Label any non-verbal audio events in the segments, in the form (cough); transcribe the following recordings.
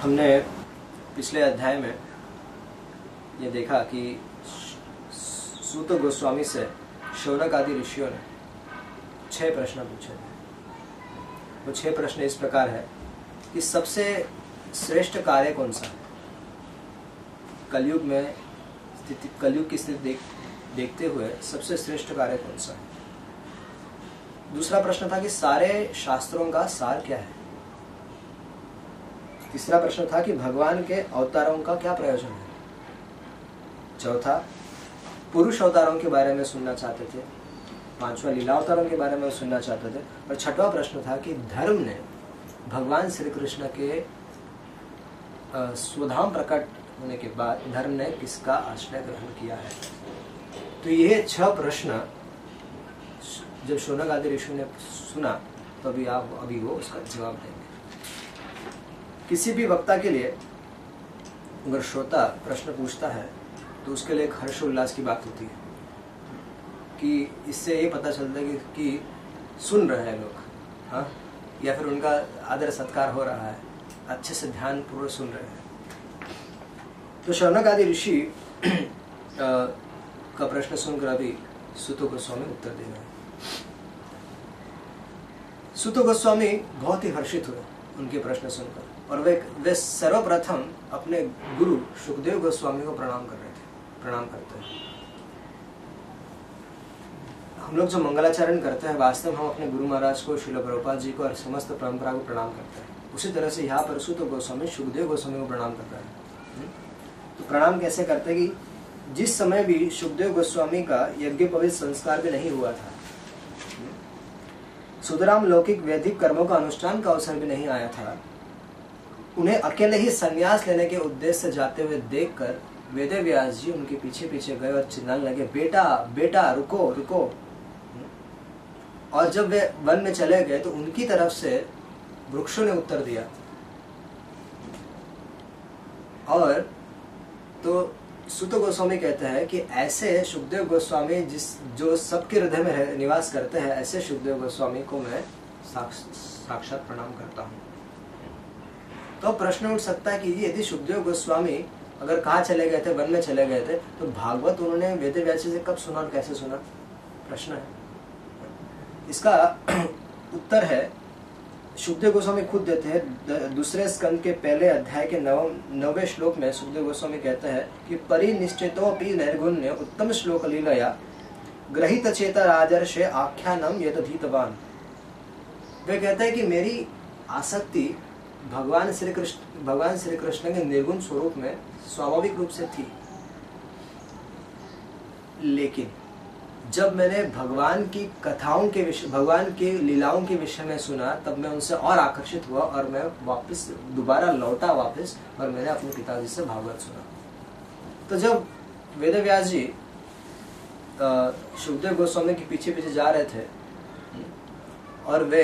हमने पिछले अध्याय में ये देखा कि सूत गोस्वामी से शौनक आदि ऋषियों ने छह प्रश्न पूछे थे। वो छह प्रश्न इस प्रकार है कि सबसे श्रेष्ठ कार्य कौन सा है? कलयुग में स्थिति, कलयुग की स्थिति देख, देखते हुए सबसे श्रेष्ठ कार्य कौन सा है? दूसरा प्रश्न था कि सारे शास्त्रों का सार क्या है? तीसरा प्रश्न था कि भगवान के अवतारों का क्या प्रयोजन है? चौथा, पुरुष अवतारों के बारे में सुनना चाहते थे। पांचवा, लीला अवतारों के बारे में सुनना चाहते थे। और छठवा प्रश्न था कि धर्म ने भगवान श्री कृष्ण के स्वधाम प्रकट होने के बाद धर्म ने किसका आश्रय ग्रहण किया है? तो ये छह प्रश्न जब शोनक आदि ऋषि ने सुना तो अभी आप, अभी वो उसका जवाब देंगे। किसी भी वक्ता के लिए अगर श्रोता प्रश्न पूछता है तो उसके लिए एक हर्ष उल्लास की बात होती है कि इससे ये पता चलता है कि, कि सुन रहे हैं लोग हाँ? या फिर उनका आदर सत्कार हो रहा है अच्छे से ध्यान पूर्वक सुन रहे हैं। तो शौनक आदि ऋषि (clears throat) का प्रश्न सुनकर अभी सुतो गोस्वामी उत्तर दे रहे हैं। सुतो गोस्वामी बहुत ही हर्षित हुए उनके प्रश्न सुनकर। और वे वे सर्वप्रथम अपने गुरु सुखदेव गोस्वामी को प्रणाम कर रहे थे प्रणाम करते हैं हम लोग जो मंगलाचरण करते हैं, वास्तव में हम अपने गुरु महाराज को शिल प्रभुपाद जी को और समस्त परंपरा को प्रणाम करते हैं उसी तरह से यहाँ पर सुत गोस्वामी, सुखदेव गोस्वामी को प्रणाम कर रहे हैं हम्म? तो प्रणाम कैसे करते कि जिस समय भी सुखदेव गोस्वामी का यज्ञ पवित्र संस्कार भी नहीं हुआ था हम्म? सुधराम लौकिक वैदिक कर्मों का अनुष्ठान का अवसर भी नहीं आया था उन्हें अकेले ही संन्यास लेने के उद्देश्य से जाते हुए देखकर वेद व्यास जी उनके पीछे पीछे गए और चिल्लाने लगे, बेटा बेटा, रुको रुको। और जब वे वन में चले गए तो उनकी तरफ़ से वृक्षों ने उत्तर दिया। और तो सुत गोस्वामी कहते हैं कि ऐसे सुखदेव गोस्वामी जिस, जो सबके हृदय में निवास करते हैं, ऐसे सुखदेव गोस्वामी को मैं साक्षात प्रणाम करता हूँ। तो प्रश्न उठ सकता है कि यदि सुखदेव गोस्वामी अगर कहा चले गए थे, वन में चले गए थे तो भागवत उन्होंने वेद व्यास से कब सुना और कैसे सुना? प्रश्न है। इसका (clears throat) उत्तर है सुखदेव गोस्वामी खुद देते हैं। दूसरे स्कंद के पहले अध्याय के नव नवे श्लोक में सुखदेव गोस्वामी कहते हैं कि परिनिष्ठितोपि नैर्गुण्य उत्तम श्लोक लीलया, ग्रहित चेता राजर्ष आख्यानम यदीतवान वे कहते हैं कि मेरी आसक्ति भगवान श्री कृष्ण भगवान श्री कृष्ण के निर्गुण स्वरूप में स्वाभाविक रूप से थी। लेकिन जब मैंने भगवान की कथाओं के विषय, भगवान की लीलाओं के विषय में सुना, तब मैं उनसे और आकर्षित हुआ और मैं वापस, दोबारा लौटा वापस और मैंने अपने पिताजी से भागवत सुना। तो जब वेद व्यास जी सुखदेव गोस्वामी के पीछे पीछे जा रहे थे, और वे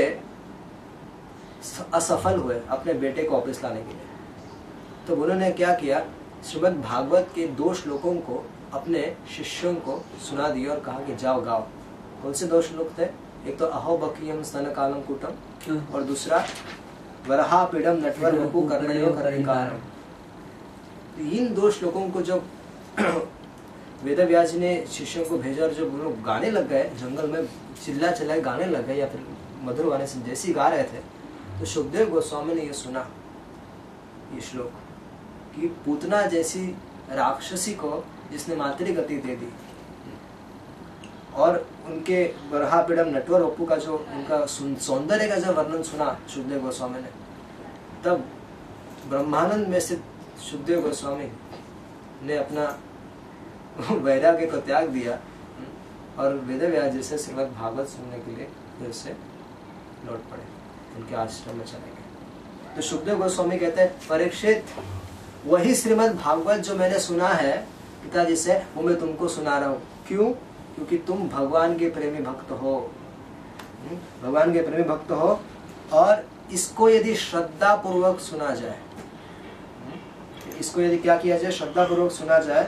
असफल हुए अपने बेटे को वापस लाने के लिए। तो उन्होंने क्या किया? श्रीमद भागवत के दो श्लोकों को अपने शिष्यों को सुना दिया और कहा कि जाओ गाओ। कौन से दो श्लोक थे? एक तो अहो बकियम स्तन कालम कुटम। और दूसरा वरहा पीडम नटवर कर्णयो इन दो श्लोकों को जब (clears throat) वेद व्यास ने शिष्यों को भेजा और जब लोग गाने लग गए जंगल में चिल्ला चिल्लाए गाने लग गए या फिर मधुर गाने से जैसी गा रहे थे तो सुखदेव गोस्वामी ने यह सुना, ये श्लोक, कि पूतना जैसी राक्षसी को जिसने मातृ गति दे दी, और उनके बरहापिडम नटवर ओप्पू का जो उनका सौंदर्य का जब वर्णन सुना सुखदेव गोस्वामी ने, तब ब्रह्मानंद में से सुखदेव गोस्वामी ने अपना वैराग्य को त्याग दिया, और वेद व्यास से श्रीमद भागवत सुनने के लिए फिर से लौट पड़े। उनके आश्रम में चले गए। तो सुखदेव गोस्वामी कहते हैं, परीक्षित, वही श्रीमद भागवत जो मैंने सुना है, पिताजी से, वो मैं तुमको सुना रहा हूँ। क्यों? क्योंकि तुम भगवान के प्रेमी भक्त हो। हम्म? भगवान के प्रेमी भक्त हो और इसको यदि श्रद्धा पूर्वक सुना जाए हम्म? इसको यदि क्या किया जाए श्रद्धा पूर्वक सुना जाए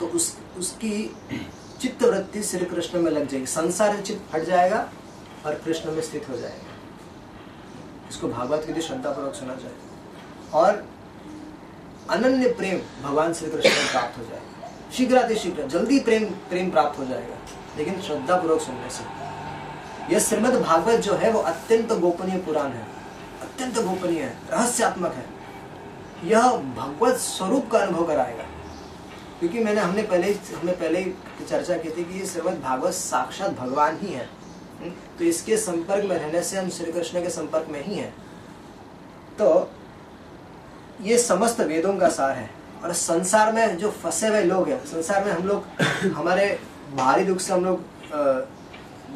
तो उस, उसकी चित्त वृत्ति श्री कृष्ण में लग जाएगी। संसार चित्त हट जाएगा और कृष्ण में स्थित हो जाएगा। इसको भागवत की श्रद्धा पूर्वक सुना जाए। और अनन्य प्रेम भगवान श्री कृष्ण में प्राप्त हो जाएगा। शीघ्र शीघ्र, जल्दी प्रेम प्रेम प्राप्त हो जाएगा। लेकिन श्रद्धा पूर्वक सुनने से। यह श्रीमद भागवत जो है, वो अत्यंत गोपनीय पुराण है। अत्यंत गोपनीय है, रहस्यात्मक है। यह भगवत स्वरूप का अनुभव कराएगा। क्योंकि मैंने, हमने पहले हमने पहले चर्चा की थी कि ये श्रीमद भागवत साक्षात भगवान ही है। तो इसके संपर्क में रहने से हम श्री कृष्ण के संपर्क में ही हैं। तो ये समस्त वेदों का सार है और संसार में जो फंसे हुए लोग हैं संसार में हम लोग (coughs) हमारे भारी दुख से हम लोग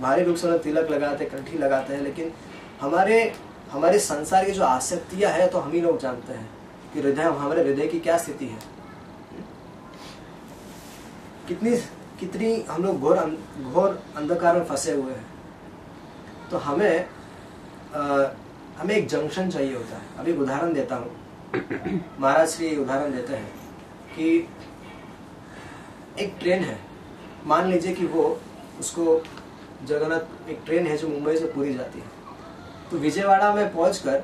भारी दुख से हम लोग तिलक लगाते हैं कंठी लगाते हैं लेकिन हमारे हमारे संसार की जो आसक्तियाँ है तो हम ही लोग जानते हैं कि हृदय हमारे हृदय की क्या स्थिति है। कितनी कितनी हम लोग घोर घोर अंधकार में फंसे हुए हैं। तो हमें आ, हमें एक जंक्शन चाहिए होता है। अभी उदाहरण देता हूँ। (coughs) महाराज श्री उदाहरण देते हैं कि एक ट्रेन है। मान लीजिए कि वो उसको जगन्नाथ एक ट्रेन है जो मुंबई से पूरी जाती है। तो विजयवाड़ा में पहुंचकर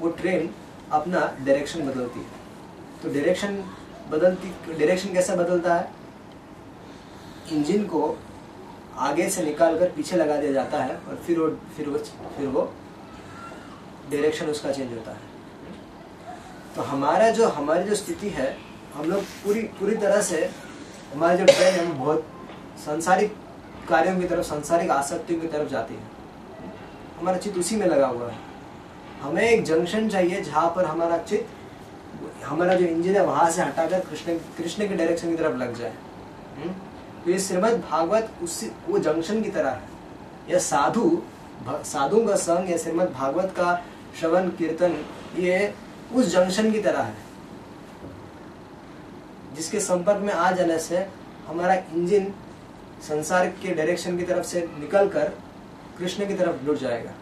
वो ट्रेन अपना डायरेक्शन बदलती है। तो डायरेक्शन बदलती डायरेक्शन कैसा बदलता है? इंजन को आगे से निकाल कर पीछे लगा दिया जाता है और फिर वो फिर वो फिर वो डायरेक्शन उसका चेंज होता है। तो हमारा जो, हमारी जो स्थिति है, हम लोग पूरी पूरी तरह से हमारे जो ट्रेन है वो बहुत संसारिक कार्यों की तरफ़, संसारिक आसक्तियों की तरफ़ जाती है। हमारा चित्त उसी में लगा हुआ है। हमें एक जंक्शन चाहिए जहाँ पर हमारा चित्त, हमारा जो इंजन है, वहाँ से हटाकर कृष्ण कृष्ण के डायरेक्शन की तरफ़ लग जाए। हम्म? तो ये श्रीमद भागवत उसी, वो जंक्शन की तरह है। यह साधु साधु का संग या श्रीमद भागवत का श्रवण, कीर्तन, ये उस जंक्शन की तरह है। जिसके संपर्क में आ जाने से हमारा इंजन संसार के डायरेक्शन की तरफ़ से निकलकर कृष्ण की तरफ़ लुट जाएगा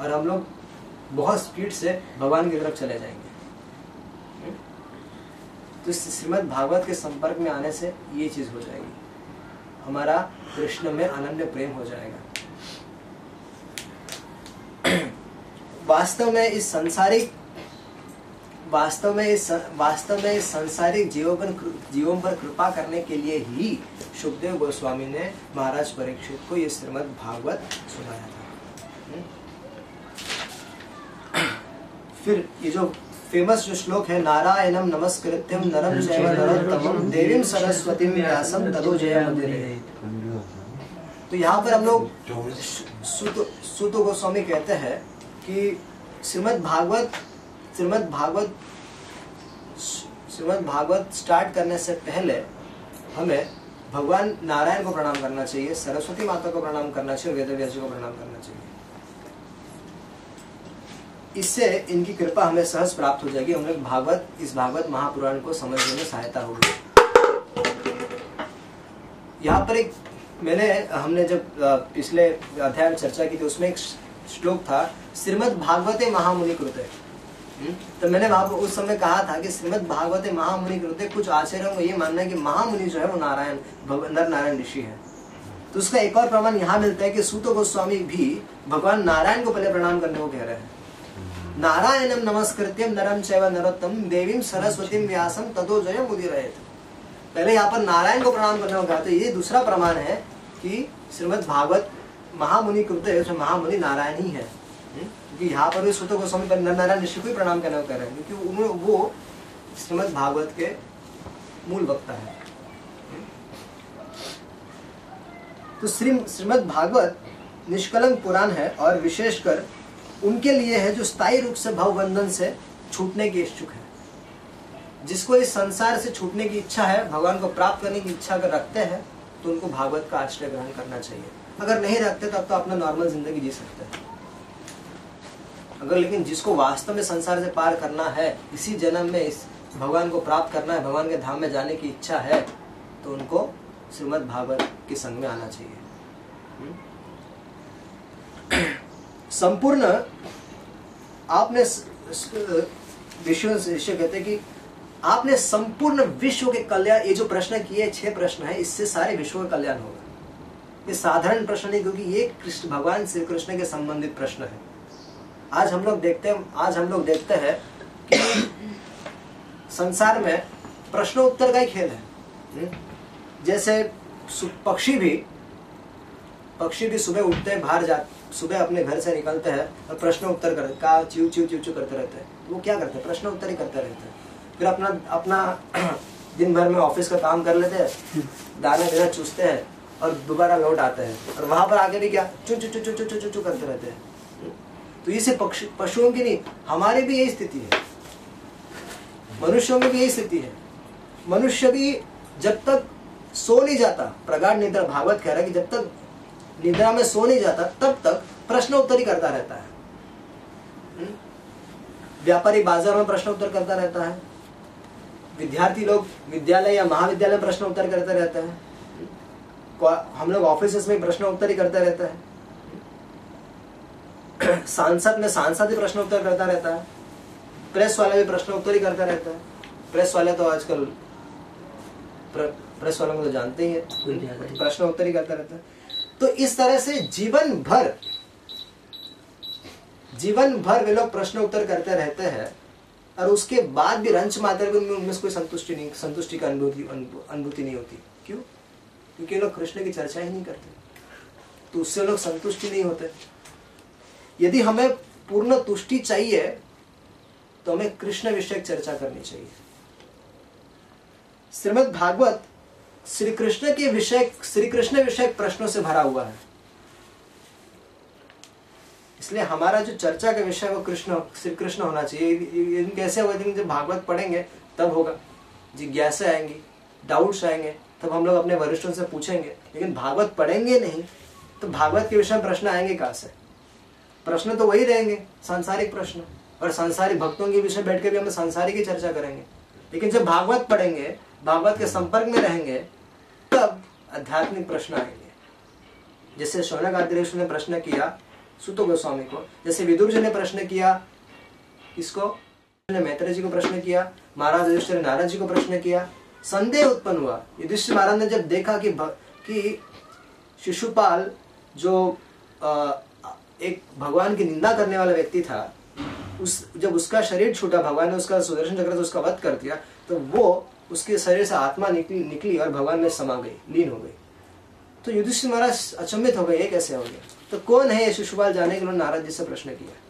और हम लोग बहुत स्पीड से भगवान की तरफ़ चले जाएँगे। तो श्रीमद भागवत के संपर्क में आने से ये चीज़ हो जाएगी। हमारा कृष्ण में अनन्य प्रेम हो जाएगा (clears throat) वास्तव में इस संसारिक, वास्तव में इस, वास्तव में इस संसारिक जीवों पर जीवों पर कृपा करने के लिए ही सुखदेव गोस्वामी ने महाराज परीक्षित को ये श्रीमद भागवत सुनाया था हम्म? (clears throat) फिर ये जो फ़ेमस जो श्लोक है नारायणम नमस्कृत्यम नरम चैव नरोत्तमम देवीम सरस्वती व्यासम तदो जय तो यहाँ पर हम लोग सुत गोस्वामी कहते हैं कि श्रीमद भागवत श्रीमद भागवत श्रीमद भागवत स्टार्ट करने से पहले हमें भगवान नारायण को प्रणाम करना चाहिए, सरस्वती माता को प्रणाम करना चाहिए, वेद व्यास को प्रणाम करना चाहिए। इससे इनकी कृपा हमें सहज प्राप्त हो जाएगी, हम भागवत, इस भागवत महापुराण को समझने में सहायता होगी। यहाँ पर एक मैंने, हमने जब पिछले अध्याय में चर्चा की थी, उसमें एक श्लोक था, श्रीमद भागवते महामुनि कृत हम्म? तो मैंने वहाँ उस समय कहा था कि श्रीमद भागवते महामुनि कृत्य कुछ आचार्यों को ये मानना है कि महामुनि जो है वो नारायण नर नारायण ऋषि है। तो उसका एक और प्रमाण यहाँ मिलता है कि सूतो गोस्वामी भी भगवान नारायण को पहले प्रणाम करने को कह रहे हैं। नारायणम नमस्कृत्यम नरम चैव नरोत्तम देवीम सरस्वती व्यासम तदो जय मुदि रहे पहले यहाँ पर नारायण को प्रणाम करने कहा तो ये दूसरा प्रमाण है कि श्रीमद भागवत महामुनि कृत्य महामुनि नारायण ही। है क्योंकि यहाँ पर भी सुत गोस्वामी पर नारायण ऋषि को ही प्रणाम करने को कह रहे हैं, क्योंकि उन्हें, वो श्रीमद भागवत के मूल वक्ता है। तो श्री श्रीमद भागवत निष्कलंक पुराण है और विशेषकर उनके लिए है जो स्थायी रूप से भवबंधन से छूटने की इच्छुक है। जिसको इस संसार से छूटने की इच्छा है, भगवान को प्राप्त करने की इच्छा अगर रखते हैं तो उनको भागवत का आश्रय ग्रहण करना चाहिए। अगर नहीं रखते तो अब तो अपना नॉर्मल ज़िंदगी जी सकते हैं। अगर लेकिन जिसको वास्तव में संसार से पार करना है, इसी जन्म में इस भगवान को प्राप्त करना है, भगवान के धाम में जाने की इच्छा है तो उनको श्रीमद भागवत के संग में आना चाहिए। हम्म? संपूर्ण आपने विश्व कहते कि आपने संपूर्ण विश्व के कल्याण, ये जो प्रश्न किए छह प्रश्न है, इससे सारे विश्व का कल्याण होगा। ये साधारण प्रश्न नहीं, क्योंकि ये कृष्ण, भगवान श्री कृष्ण के संबंधित प्रश्न है। आज हम लोग देखते हैं, आज हम लोग देखते हैं कि संसार में प्रश्न उत्तर का ही खेल है। हम्म? जैसे पक्षी भी पक्षी भी सुबह उठते हैं, बाहर जा, सुबह अपने घर से निकलते हैं और प्रश्न उत्तर कर, का, चिव चिव चिव चू करते रहते हैं। तो वो क्या करते हैं? प्रश्न उत्तर ही करते रहते हैं। फिर अपना अपना (clears throat) दिन भर में ऑफ़िस का काम कर लेते हैं, दाना देना चूसते हैं और दोबारा लौट आते हैं। और वहाँ पर आगे भी क्या? चू चू चू चू चू चू चू करते रहते हैं। तो इसे पक्षी, पशुओं की नहीं, हमारे भी यही स्थिति है। मनुष्यों में भी यही स्थिति है। मनुष्य भी जब तक सो नहीं जाता, प्रगाढ़ निद्रा, भागवत कह रहा है कि जब तक निद्रा में सो नहीं जाता तब तक प्रश्न उत्तर ही करता रहता है। हम्म? व्यापारी बाज़ार में प्रश्न उत्तर करता रहता है। विद्यार्थी लोग विद्यालय या महाविद्यालय में प्रश्न उत्तर करते रहते हैं। हम लोग ऑफ़िस में प्रश्न उत्तर ही करते रहता है। सांसद में सांसद ही प्रश्न उत्तर करता रहता है। प्रेस वाला भी प्रश्न उत्तर ही करता रहता है। प्रेस वाले तो आजकल प्र, प्रेस वालों को तो जानते ही है। प्रश्न उत्तर ही करता रहता है। तो इस तरह से जीवन भर जीवन भर वे लोग प्रश्न उत्तर करते रहते हैं, और उसके बाद भी रंच मात्र भी उनमें उनमें कोई संतुष्टि नहीं, संतुष्टि का अनुभूति अनुभूति नहीं होती। क्यों? क्योंकि लोग कृष्ण की चर्चा ही नहीं करते। तो उससे लोग संतुष्टि नहीं होते। यदि हमें पूर्ण तुष्टि चाहिए तो हमें कृष्ण विषय चर्चा करनी चाहिए। श्रीमद भागवत श्री कृष्ण के विषय श्री कृष्ण विषय प्रश्नों से भरा हुआ है। इसलिए हमारा जो चर्चा का विषय वो कृष्ण श्री कृष्ण होना चाहिए। ये- कैसे होगा? लेकिन जब भागवत पढ़ेंगे, तब होगा। जिज्ञासा आएँगी डाउट्स आएँगे, तब हम लोग अपने वरिष्ठों से पूछेंगे। लेकिन भागवत पढ़ेंगे नहीं तो भागवत के विषय में प्रश्न आएँगे कहाँ से? प्रश्न तो वही रहेंगे, सांसारिक प्रश्न। और सांसारिक भक्तों के विषय बैठ के भी हम सांसारिक ही चर्चा करेंगे। लेकिन जब भागवत पढ़ेंगे, भागवत के संपर्क में रहेंगे तब आध्यात्मिक प्रश्न आएँगे जैसे शौनक आदि ऋषि ने प्रश्न किया सुतो गोस्वामी को। जैसे विदुर जी ने प्रश्न किया किसको? ने मैत्रेय जी को प्रश्न किया महाराज युधिष्ठिर ने नारद जी को प्रश्न किया संदेह उत्पन्न हुआ। युधिष्ठिर महाराज ने जब देखा कि कि शिशुपाल जो अ, एक भगवान की निंदा करने वाला व्यक्ति था उस जब उसका शरीर छूटा भगवान ने उसका सुदर्शन चक्र से उसका वध कर दिया तो वो उसके शरीर से आत्मा निकली निकली और भगवान में समा गई, लीन हो गई। तो युधिष्ठिर महाराज अचंभित हो गए, ये कैसे हो गया? तो कौन है ये शिशुपाल जाने के लिए नारद जी से प्रश्न किया?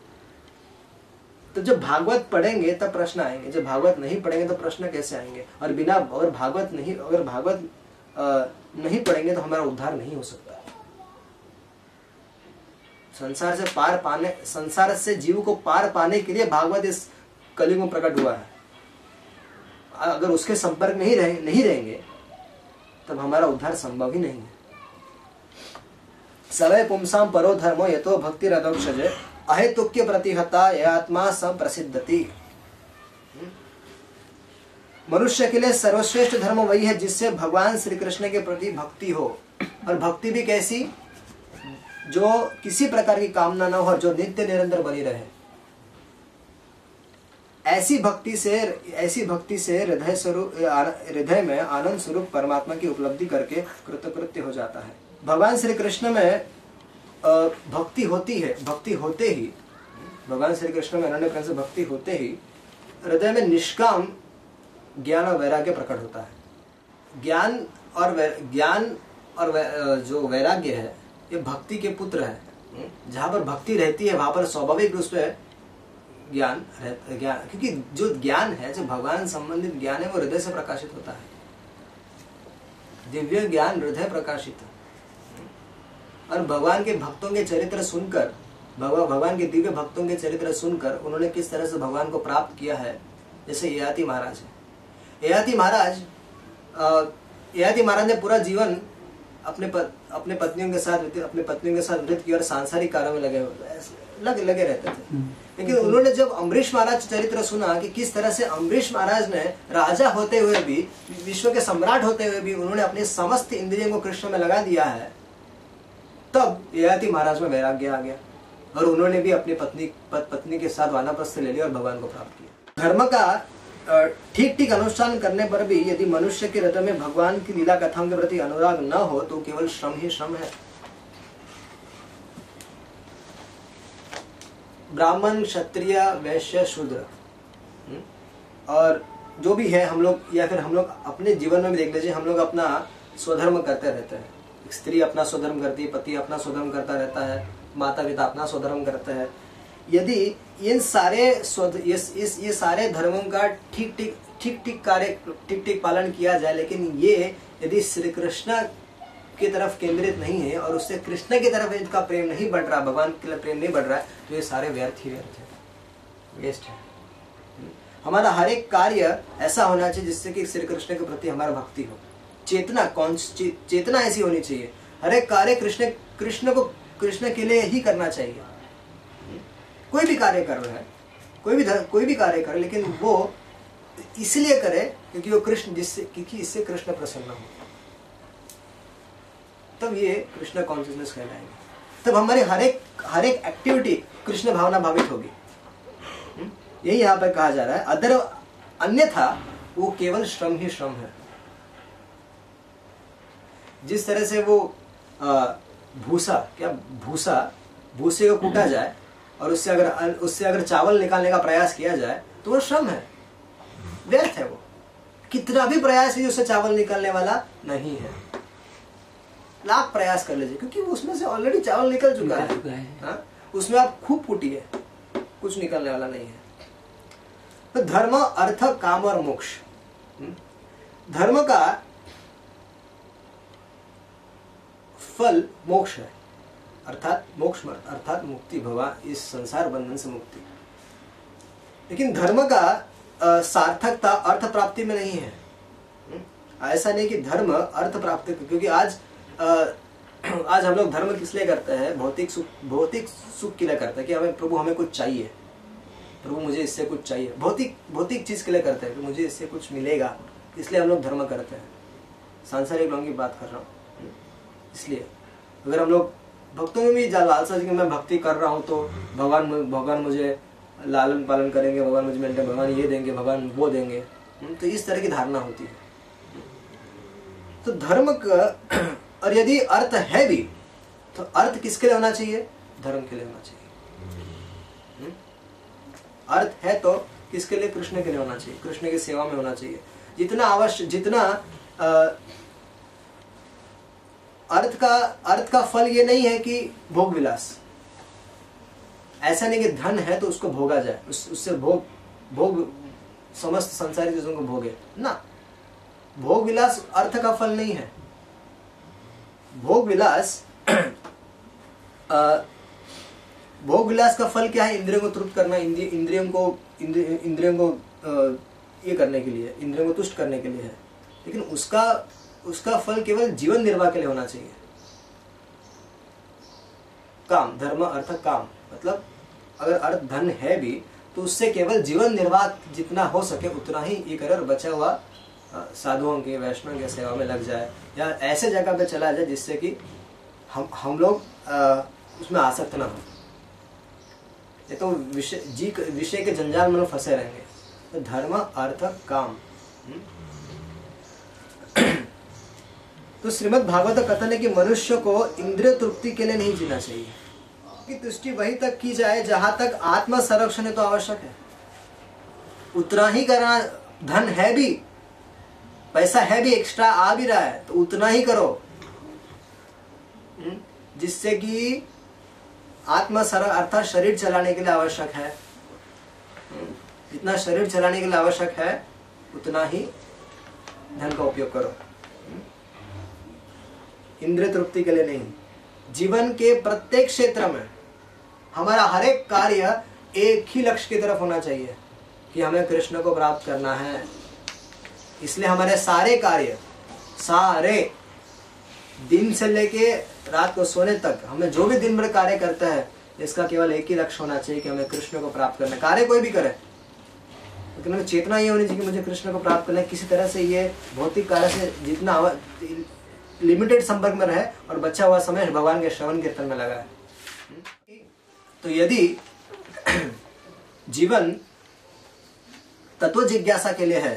तो जब भागवत पढ़ेंगे तब प्रश्न आएँगे, जब भागवत नहीं पढ़ेंगे तो प्रश्न कैसे आएँगे? और बिना, अगर भागवत नहीं, अगर भागवत नहीं पढ़ेंगे तो हमारा उद्धार नहीं हो सकता। संसार से पार पाने, संसार से जीव को पार पाने के लिए भागवत इस कलयुग में प्रकट हुआ है। अगर उसके संपर्क में ही रहे, नहीं रहेंगे तब हमारा उद्धार संभव ही नहीं है। सवय पुमसाम परो धर्मो यतो भक्ति रदोक्षजे अहेतुक्य प्रतिहता ये आत्मा सब प्रसिद्धति मनुष्य के लिए सर्वश्रेष्ठ धर्म वही है जिससे भगवान श्री कृष्ण के प्रति भक्ति हो। और भक्ति भी कैसी? जो किसी प्रकार की कामना न हो जो नित्य निरंतर बनी रहे। ऐसी भक्ति से, ऐसी भक्ति से हृदय स्वरूप हृदय में आनंद स्वरूप परमात्मा की उपलब्धि करके कृतकृत्य हो जाता है। भगवान श्री कृष्ण में भक्ति होती है, भक्ति होते ही, भगवान श्री कृष्ण में अनन्य से भक्ति होते ही, हृदय में निष्काम ज्ञान और वैराग्य प्रकट होता है। ज्ञान और ज्ञान और जो वैराग्य है, ये भक्ति के पुत्र है। जहाँ पर भक्ति रहती है, वहाँ पर स्वाभाविक रूप से ज्ञान ज्ञान क्योंकि जो ज्ञान है जो भगवान संबंधित ज्ञान है वो हृदय से प्रकाशित होता है। दिव्य ज्ञान हृदय प्रकाशित। और भगवान के भक्तों के चरित्र सुनकर भगवान भगवान के दिव्य भक्तों के चरित्र सुनकर उन्होंने किस तरह से भगवान को प्राप्त किया है जैसे ययाति महाराज है। ययाति महाराज ययाति महाराज ने पूरा जीवन अपने पत, अपने पत्नियों के साथ अपने पत्नियों के साथ नृत्य किया और सांसारिक कार्यों में लगे हुए। लग लगे रहते थे। लेकिन उन्होंने जब अम्बरीश महाराज चरित्र सुना कि किस तरह से अम्बरीश महाराज ने राजा होते हुए भी विश्व के सम्राट होते हुए भी उन्होंने अपनी समस्त इंद्रियों को कृष्ण में लगा दिया है तब ययाति महाराज में वैराग्य आ गया और उन्होंने भी अपनी पत्नी पत, पत्नी के साथ वानाप्रस्थ ले लिया और भगवान को प्राप्त किया। धर्म का ठीक ठीक अनुष्ठान करने पर भी यदि मनुष्य के हृदय में भगवान की लीला कथाओं के प्रति अनुराग न हो तो केवल श्रम ही श्रम है। ब्राह्मण क्षत्रिय वैश्य शूद्र। हम्म? और जो भी है हम लोग या फिर हम लोग अपने जीवन में भी देख लीजिए हम लोग अपना स्वधर्म करते रहते हैं। स्त्री अपना स्वधर्म करती है पति अपना स्वधर्म करता रहता है माता पिता अपना स्वधर्म करते हैं। यदि इन सारे इस, इस ये सारे धर्मों का ठीक ठीक ठीक ठीक कार्य ठीक ठीक पालन किया जाए लेकिन ये यदि श्री कृष्ण की तरफ़ केंद्रित नहीं है और उससे कृष्ण की तरफ़ इनका प्रेम नहीं बढ़ रहा, भगवान के प्रेम नहीं बढ़ रहा है तो ये सारे व्यर्थ ही व्यर्थ है। वेस्ट है। हमारा हर एक कार्य ऐसा होना चाहिए जिससे कि श्री कृष्ण के प्रति हमारा भक्ति हो। चेतना कौन चेतना ऐसी होनी चाहिए। हर एक कार्य कृष्ण कृष्ण को, कृष्ण के लिए ही करना चाहिए। कोई भी कार्य कर रहा है, कोई भी कोई भी कार्य करे लेकिन वो इसलिए करे क्योंकि वो कृष्ण जिससे, क्योंकि इससे कृष्ण प्रसन्न हो। तब ये कृष्ण कॉन्शियसनेस कहलाएँगे। तब हमारे हर एक हर एक एक्टिविटी कृष्ण भावना भावित होगी। हम्म? यही यहाँ पर कहा जा रहा है। अदर अन्यथा वो केवल श्रम ही श्रम है। जिस तरह से वो भूसा, क्या भूसा, भूसे को कूटा जाए और उससे अगर उससे अगर चावल निकालने का प्रयास किया जाए तो वो श्रम है। व्यर्थ है वो। कितना भी प्रयास है उससे चावल निकालने वाला नहीं है। लाख प्रयास कर लीजिए क्योंकि उसमें से ऑलरेडी चावल निकल चुका है, है। हा? उसमें आप खूब फूटिए कुछ निकलने वाला नहीं है तो धर्म अर्थ काम और मोक्ष हम्म? धर्म का फल मोक्ष है अर्थात मोक्ष अर्थात मुक्ति भवा इस संसार बंधन से मुक्ति लेकिन धर्म का सार्थकता अर्थ प्राप्ति में नहीं है हम्म? ऐसा नहीं कि धर्म अर्थ प्राप्ति क्योंकि आज (clears throat) आज हम लोग धर्म किस लिए करते हैं? भौतिक सुख भौतिक सुख के लिए करते हैं कि हमें प्रभु हमें कुछ चाहिए। प्रभु मुझे इससे कुछ चाहिए। भौतिक भौतिक चीज़ के लिए करते हैं कि मुझे इससे कुछ मिलेगा इसलिए हम लोग धर्म करते हैं। सांसारिक लोगों की बात कर रहा हूँ? इसलिए अगर हम लोग भक्तों में भी लालसा जी मैं भक्ति कर रहा हूँ तो भगवान भगवान मुझे लालन पालन करेंगे भगवान मुझे मिलते भगवान ये देंगे भगवान वो देंगे। हम्म, तो इस तरह की धारणा होती है। तो धर्म का (clears throat) और यदि अर्थ है भी तो अर्थ किसके लिए होना चाहिए? धर्म के लिए होना चाहिए। हम्म, अर्थ है तो किसके लिए? कृष्ण के लिए होना चाहिए। कृष्ण की सेवा में होना चाहिए। जितना अवश्य जितना आ, अर्थ का अर्थ का फल ये नहीं है कि भोग विलास। ऐसा नहीं कि धन है तो उसको भोगा जाए। उस, उससे भोग भोग समस्त संसारी चीज़ों को भोगे। ना। भोग विलास अर्थ का फल नहीं है। भोग विलास भोग (clears throat) विलास का फल क्या है इंद्रियों को तृप्त करना, इंद्रियों को इंद्रियों को ये करने के लिए, इंद्रियों को तुष्ट करने के लिए है। लेकिन उसका उसका फल केवल जीवन निर्वाह के लिए होना चाहिए। काम, धर्म, अर्थ, काम। मतलब अगर अर्थ धन है भी तो उससे केवल जीवन निर्वाह जितना हो सके, उतना ही ये करे और बचा हुआ साधुओं के, वैष्णव के सेवा में लग जाए या ऐसे जगह पे चला जाए जिससे कि हम हम लोग उसमें आसक्त ना हो। ये तो विषय, जी विषय के जंजाल में फंसे रहेंगे। तो धर्म, अर्थ, काम हम्म? तो श्रीमद भागवत कथन है कि मनुष्य को इंद्रिय तृप्ति के लिए नहीं जीना चाहिए। कि दृष्टि वही तक की जाए जहाँ तक आत्म संरक्षण तो आवश्यक है। उतना ही करना धन है भी पैसा है भी एक्स्ट्रा आ भी रहा है तो उतना ही करो। हम्म? जिससे कि आत्म अर्थात शरीर चलाने के लिए आवश्यक है। हम्म? जितना शरीर चलाने के लिए आवश्यक है, उतना ही धन का उपयोग करो। इंद्र तृप्ति के लिए नहीं। जीवन के प्रत्येक क्षेत्र में हमारा हर एक कार्य एक ही लक्ष्य की तरफ़ होना चाहिए कि हमें कृष्ण को प्राप्त करना है। इसलिए हमारे सारे कार्य, सारे दिन से लेके रात को सोने तक, हमें जो भी दिन भर कार्य करता है, इसका केवल एक ही लक्ष्य होना चाहिए कि हमें कृष्ण को प्राप्त करना कार्य कोई भी करे, लेकिन हमें चेतना ये होनी चाहिए कि मुझे कृष्ण को प्राप्त करना है। किसी तरह से ये भौतिक कार्य से जितना लिमिटेड संपर्क में रहे और बचा हुआ समय भगवान के श्रवण कीर्तन में लगा है तो यदि (clears throat) जीवन तत्व जिज्ञासा के लिए है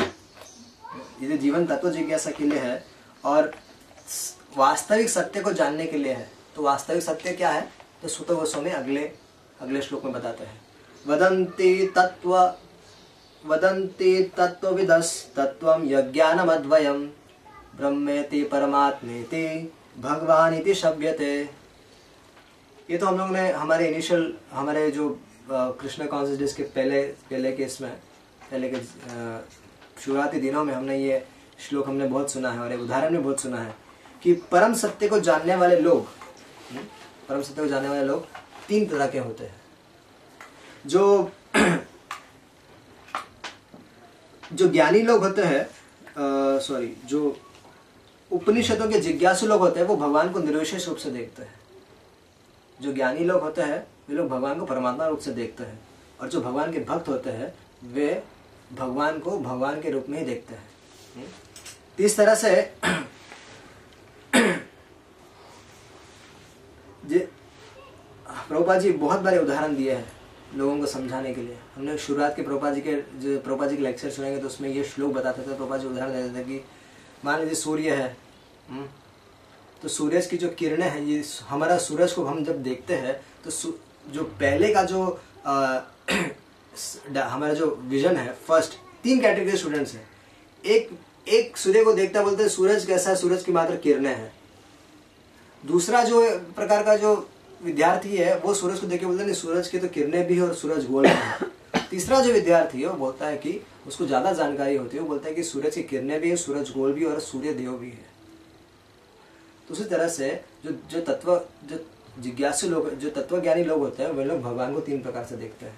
यदि जीवन तत्व जिज्ञासा के लिए है और वास्तविक सत्य को जानने के लिए है तो वास्तविक सत्य क्या है? तो सुत गोस्वामी अगले अगले श्लोक में बताते हैं। वदंती तत्व, वदन्ति तत्त्व वदन्ति तत्त्वविदस्तत्त्वं यज्ञानमद्वयं ब्रह्मेति परमात्मेति भगवान इति शब्यते ये तो हम लोग ने हमारे इनिशियल हमारे जो कृष्ण कॉन्सियस के पहले पहले के इसमें पहले के शुरुआती दिनों में हमने ये श्लोक हमने बहुत सुना है और एक उदाहरण भी बहुत सुना है कि परम सत्य को जानने वाले लोग हम्म, परम सत्य को जानने वाले लोग तीन तरह के होते हैं। जो (clears throat) जो ज्ञानी लोग होते हैं सॉरी जो उपनिषदों के जिज्ञासु लोग होते हैं वो भगवान को निर्विशेष रूप से देखते हैं। जो ज्ञानी लोग होते हैं वे लोग भगवान को परमात्मा रूप से देखते हैं और जो भगवान के भक्त होते हैं वे भगवान को भगवान के रूप में ही देखते हैं हम्म? इस तरह से (clears throat) प्रभुपा जी बहुत बड़े उदाहरण दिए हैं लोगों को समझाने के लिए हमने शुरुआत के प्रभुपा जी के, जो प्रभुपा जी के लेक्चर सुनेंगे तो उसमें ये श्लोक बताते थे प्रभुपा जी उदाहरण देते थे कि, मान लीजिए सूर्य है हम्म? तो सूरज की जो किरणें हैं, ये हमारा सूरज को हम जब देखते हैं तो जो पहले का जो (clears throat) हमारा जो विजन है फ़र्स्ट तीन कैटेगरी के स्टूडेंट्स हैं। एक एक सूर्य को देखता बोलते हैं सूरज कैसा है? सूरज की मात्र किरणें हैं। दूसरा जो प्रकार का जो विद्यार्थी है वो सूरज को देख के बोलते हैं सूरज की तो किरणें भी है और सूरज गोल है। (coughs) तीसरा जो विद्यार्थी है वो बोलता है कि उसको ज़्यादा जानकारी होती है वो बोलता है कि सूरज की किरणें भी है सूरज गोल भी और सूर्य देव भी है। तो उसी तरह से जो जो तत्व जो जिज्ञासु लोग जो तत्वज्ञानी लोग होते हैं वे लोग भगवान को तीन प्रकार से देखते हैं।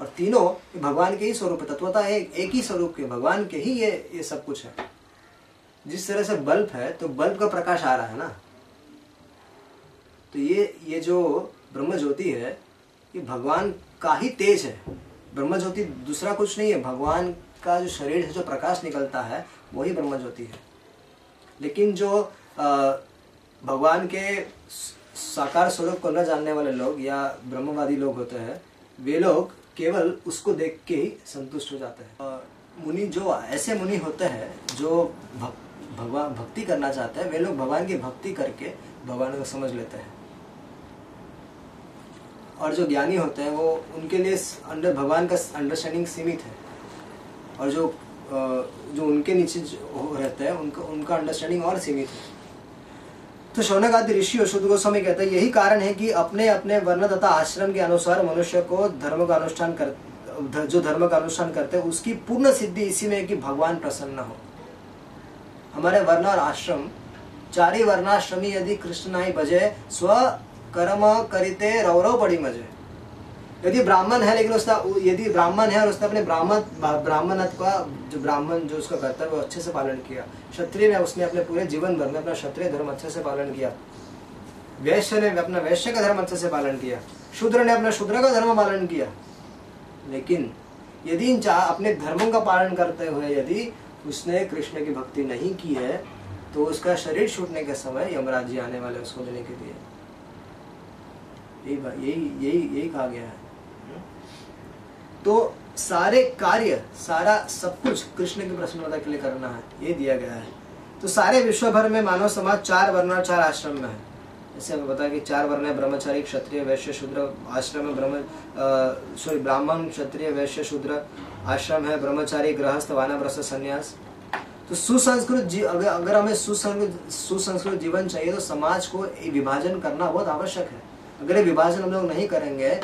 और तीनों भगवान के ही स्वरूप है, तत्वता एक एक ही स्वरूप के, भगवान के ही ये ये सब कुछ है। जिस तरह से बल्ब है तो बल्ब का प्रकाश आ रहा है ना? तो ये ये जो ब्रह्म ज्योति है, ये भगवान का ही तेज है। ब्रह्म ज्योति दूसरा कुछ नहीं है, भगवान का जो शरीर से जो प्रकाश निकलता है वही ब्रह्म ज्योति है। लेकिन जो भगवान के साकार स्वरूप को न जानने वाले लोग या ब्रह्मवादी लोग होते हैं, वे लोग केवल उसको देख के ही संतुष्ट हो जाते हैं। मुनि जो ऐसे मुनि होते हैं जो भगवान, भक्ति करना चाहते हैं, वे लोग भगवान की भक्ति करके भगवान को समझ लेते हैं। और जो ज्ञानी होते हैं, वो उनके लिए अंडर भगवान का अंडरस्टैंडिंग सीमित है। और जो जो उनके नीचे रहते हैं, उनका उनका अंडरस्टैंडिंग और सीमित है। तो शौनक आदि ऋषि और शुद्ध गोस्वामी कहते हैं, यही कारण है कि अपने अपने वर्ण तथा आश्रम के अनुसार मनुष्य को धर्म का अनुष्ठान कर जो धर्म का अनुष्ठान करते हैं, उसकी पूर्ण सिद्धि इसी में है कि भगवान प्रसन्न हो। हमारे वर्ण और आश्रम, चारी वर्णाश्रमी यदि कृष्ण नाई बजे, स्व कर्म करिते रौरव पड़ी मज़े। यदि ब्राह्मण है, लेकिन उसका यदि ब्राह्मण है और उसने अपने ब्राह्मण ब्राह्मण का जो ब्राह्मण, जो उसका कर्तव्य अच्छे से पालन किया। क्षत्रिय में उसने अपने पूरे जीवन भर में अपना क्षत्रिय धर्म अच्छे से पालन किया। वैश्य ने अपना वैश्य का धर्म अच्छे से पालन किया। शूद्र ने अपना शूद्र का धर्म पालन किया। लेकिन यदि इन चाह अपने धर्मों का पालन करते हुए यदि उसने कृष्ण की भक्ति नहीं की है तो उसका शरीर छूटने के समय यमराज जी आने वाले उसको लेने के लिए। यही यही यही यही कहा गया है। तो सारे कार्य, सारा सब कुछ कृष्ण की प्रसन्नता के लिए करना है, ये दिया गया है। तो सारे विश्व भर में मानव समाज चार वर्ण और चार आश्रम में है। जैसे हमें बताया कि चार वर्ण है, ब्रह्मचारी, क्षत्रिय, वैश्य, शूद्र, आश्रम है, ब्रह्म सॉरी ब्राह्मण, क्षत्रिय, वैश्य, शूद्र, आश्रम है, ब्रह्मचारी, गृहस्थ, वानप्रस्थ, संन्यास। तो सुसंस्कृत जी, अगर अगर हमें सुसंस्कृत सुसंस्कृत जीवन चाहिए तो समाज को विभाजन करना बहुत आवश्यक है। अगर ये विभाजन हम लोग नहीं करेंगे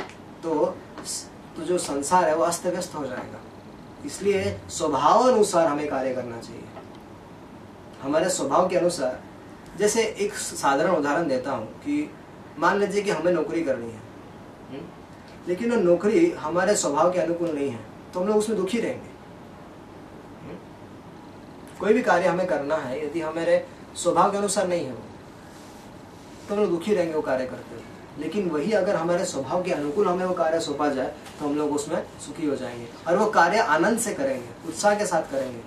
तो तो जो संसार है वो अस्त व्यस्त हो जाएगा इसलिए स्वभाव अनुसार हमें कार्य करना चाहिए हमारे स्वभाव के अनुसार जैसे एक साधारण उदाहरण देता हूँ कि मान लीजिए कि हमें नौकरी करनी है हुँ? हम्म? लेकिन वो नौकरी हमारे स्वभाव के अनुकूल नहीं है तो हम लोग उसमें दुखी रहेंगे हम्म? कोई भी कार्य हमें करना है यदि हमारे स्वभाव के अनुसार नहीं है वो तो हम लोग दुखी रहेंगे वो कार्य करते हुए लेकिन वही अगर हमारे स्वभाव के अनुकूल हमें वो कार्य सौंपा जाए तो हम लोग उसमें सुखी हो जाएँगे और वो कार्य आनंद से करेंगे उत्साह के साथ करेंगे।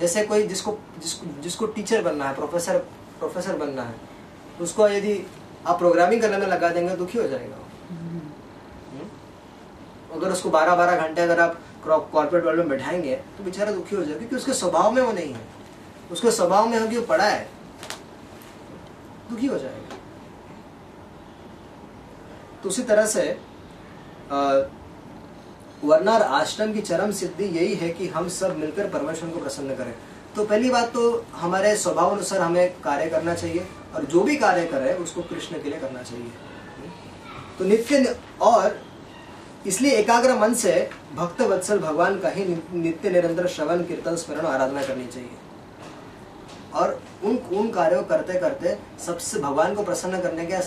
जैसे कोई जिसको जिसको जिसको टीचर बनना है प्रोफेसर प्रोफेसर बनना है उसको यदि आप प्रोग्रामिंग करने में लगा देंगे दुखी हो जाएगा हम्म? अगर उसको बारह बारह घंटे अगर आप कॉर्पोरेट वर्ल्ड में बैठाएँगे तो बेचारा दुखी हो जाएगा क्योंकि उसके स्वभाव में वो नहीं है। उसके स्वभाव में होगी वो पढ़ा है दुखी हो जाएगा। तो उसी तरह से वरना आश्रम की चरम सिद्धि यही है कि हम सब मिलकर परमेश्वर को प्रसन्न करें। तो पहली बात तो हमारे स्वभाव अनुसार हमें कार्य करना चाहिए और जो भी कार्य करे, उसको कृष्ण के लिए करना चाहिए। तो नित्य और इसलिए एकाग्र मन से भक्त वत्सल भगवान का ही नित्य निरंतर श्रवण, कीर्तन, स्मरण, आराधना करनी चाहिए। और उन उन कार्यों करते करते सबसे भगवान को प्रसन्न करने का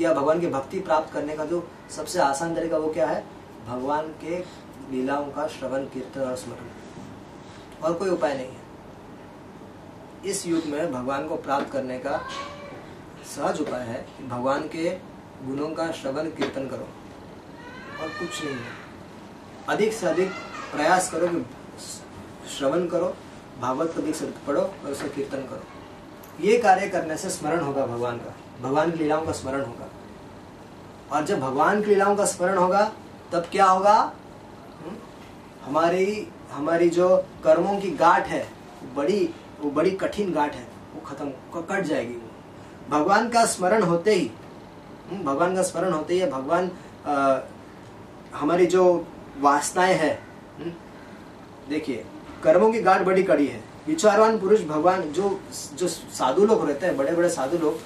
या भगवान की भक्ति प्राप्त करने का जो सबसे आसान तरीका वो क्या है? भगवान के लीलाओं का श्रवण, कीर्तन और स्मरण। और कोई उपाय नहीं है। इस युग में भगवान को प्राप्त करने का सहज उपाय है कि भगवान के गुणों का श्रवण, कीर्तन करो। और कुछ नहीं है। अधिक से अधिक प्रयास करो कि श्रवण करो, भागवत को अधिक से पढ़ो और उसका कीर्तन करो। ये कार्य करने से स्मरण होगा भगवान का। भगवान की लीलाओं का स्मरण होगा। और जब भगवान की लीलाओं का स्मरण होगा तब क्या होगा? हम्म? हमारी हमारी जो कर्मों की गाठ है वो बड़ी वो बड़ी कठिन गाठ है वो खत्म कट जाएगी वो। भगवान का स्मरण होते ही हम्म, भगवान का स्मरण होते ही भगवान आ, हमारी जो वासनाएँ है हम्म, देखिए कर्मों की गाठ बड़ी कड़ी है। विचारवान पुरुष भगवान जो जो साधु लोग रहते हैं बड़े बड़े साधु लोग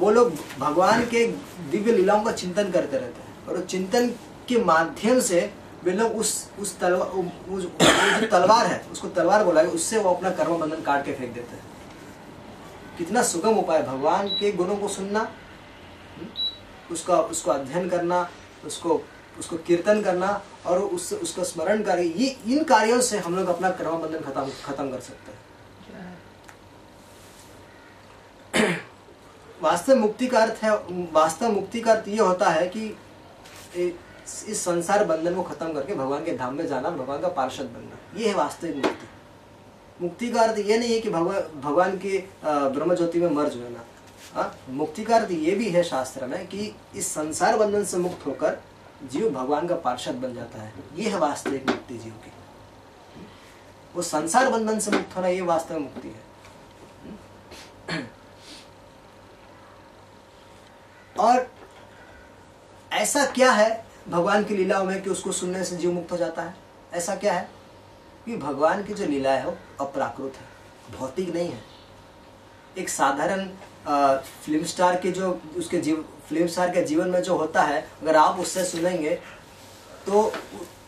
वो लोग भगवान के दिव्य लीलाओं का चिंतन करते रहते हैं। और चिंतन के माध्यम से वे लोग उस उस तलवार जो तलवार है उसको तलवार बोला गया उससे वो अपना कर्म बंधन काट के फेंक देते हैं। कितना सुगम उपाय भगवान के गुणों को सुनना हम्म, उसका उसको अध्ययन करना उसको उसको कीर्तन करना और उस उसका स्मरण कर ये इन कार्यों से हम लोग अपना कर्म बंधन खत्म खत्म कर सकते हैं। वास्तव मुक्ति का अर्थ है, वास्तव मुक्ति का अर्थ ये होता है कि इस संसार बंधन को खत्म करके भगवान के धाम में जाना भगवान का पार्षद बनना। ये है वास्तविक मुक्ति। मुक्ति का अर्थ ये नहीं है कि भगवान भगवान के ब्रह्म ज्योति में मर जाना हाँ मुक्ति का अर्थ ये भी है शास्त्र में कि इस संसार बंधन से मुक्त होकर जीव भगवान का पार्षद बन जाता है। ये है वास्तविक मुक्ति जीव की। वो संसार बंधन से मुक्त होना ये वास्तविक मुक्ति है। और ऐसा क्या है? भगवान की लीलाओं में कि उसको सुनने से जीव मुक्त हो जाता है? ऐसा क्या है? कि भगवान की जो लीला है वो अप्राकृत है, भौतिक नहीं है। एक साधारण फ़िल्म स्टार के जो, उसके जीव फ़िल्म स्टार के जीवन में जो होता है, अगर आप उससे सुनेंगे तो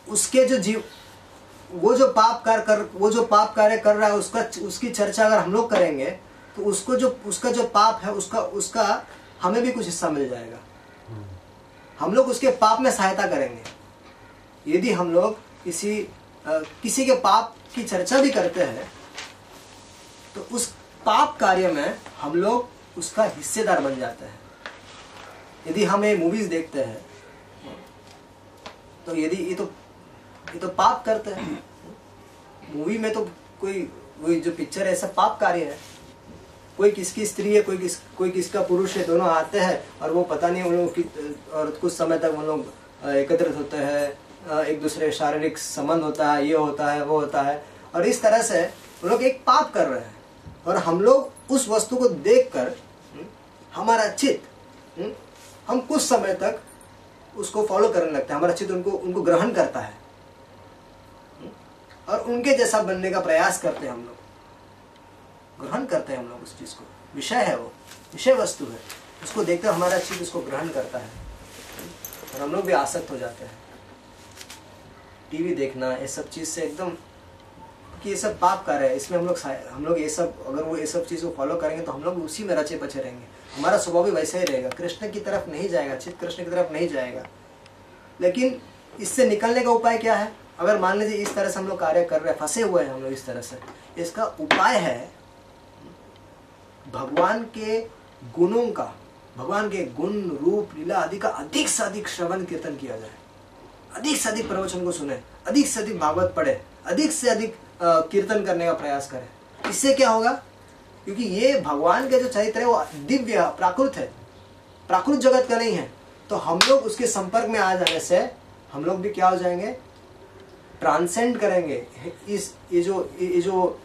उसके जो जीव, वो जो पाप कार्य कर, वो जो पाप कार्य कर रहा है, उसका, उसकी चर्चा अगर हम लोग करेंगे तो उसको जो, उसका जो पाप है, उसका उसका हमें भी कुछ हिस्सा मिल जाएगा। हम लोग उसके पाप में सहायता करेंगे। यदि हम लोग किसी आ, किसी के पाप की चर्चा भी करते हैं तो उस पाप कार्य में हम लोग उसका हिस्सेदार बन जाते हैं। यदि हम ये मूवीज़ देखते हैं तो यदि ये तो ये तो पाप करते हैं। मूवी में तो कोई वही जो पिक्चर है सब पाप कार्य है। कोई किसकी स्त्री है कोई किस कोई किसका पुरुष है दोनों आते हैं और वो पता नहीं उन लोगों की और कुछ समय तक वो लोग एकत्रित होते हैं एक दूसरे शारीरिक संबंध होता है ये होता है वो होता है। और इस तरह से वो लोग एक पाप कर रहे हैं। और हम लोग उस वस्तु को देख कर हमारा चित हम्म, हम कुछ समय तक उसको फॉलो करने लगते हैं। हमारा चित उनको उनको ग्रहण करता है। हम्म, और उनके जैसा बनने का प्रयास करते हैं हम लोग। ग्रहण करते हैं हम लोग उस चीज़ को। विषय है वो, विषय वस्तु है। उसको देखकर हमारा चीज़ उसको ग्रहण करता है। और हम लोग भी आसक्त हो जाते हैं। टीवी देखना, ये सब चीज़ से एकदम कि ये सब पाप कर रहे हैं। इसमें हम लोग हम लोग ये सब, अगर वो ये सब चीज़ को फॉलो करेंगे तो हम लोग उसी में रचे पचे रहेंगे। हमारा स्वभाव भी वैसे ही रहेगा। कृष्ण की तरफ़ नहीं जाएगा चित कृष्ण की तरफ़ नहीं जाएगा। लेकिन इससे निकलने का उपाय क्या है? अगर मान लीजिए इस तरह से हम लोग कार्य कर रहे हैं, फंसे हुए हैं हम लोग इस तरह से, इसका उपाय है भगवान के गुणों का, भगवान के गुण रूप, लीला आदि का अधिक से अधिक श्रवण, कीर्तन किया जाए। अधिक से अधिक प्रवचन को सुने, अधिक से अधिक भागवत पढ़े, अधिक से अधिक कीर्तन करने का प्रयास करें। इससे क्या होगा? क्योंकि ये भगवान के जो चरित्र है, वो दिव्य, प्राकृत है। प्राकृत जगत का नहीं है। तो हम लोग उसके संपर्क में आ जाने से हम लोग भी क्या हो जाएँगे? ट्रांसेंड करेंगे। इस, ये जो ये जो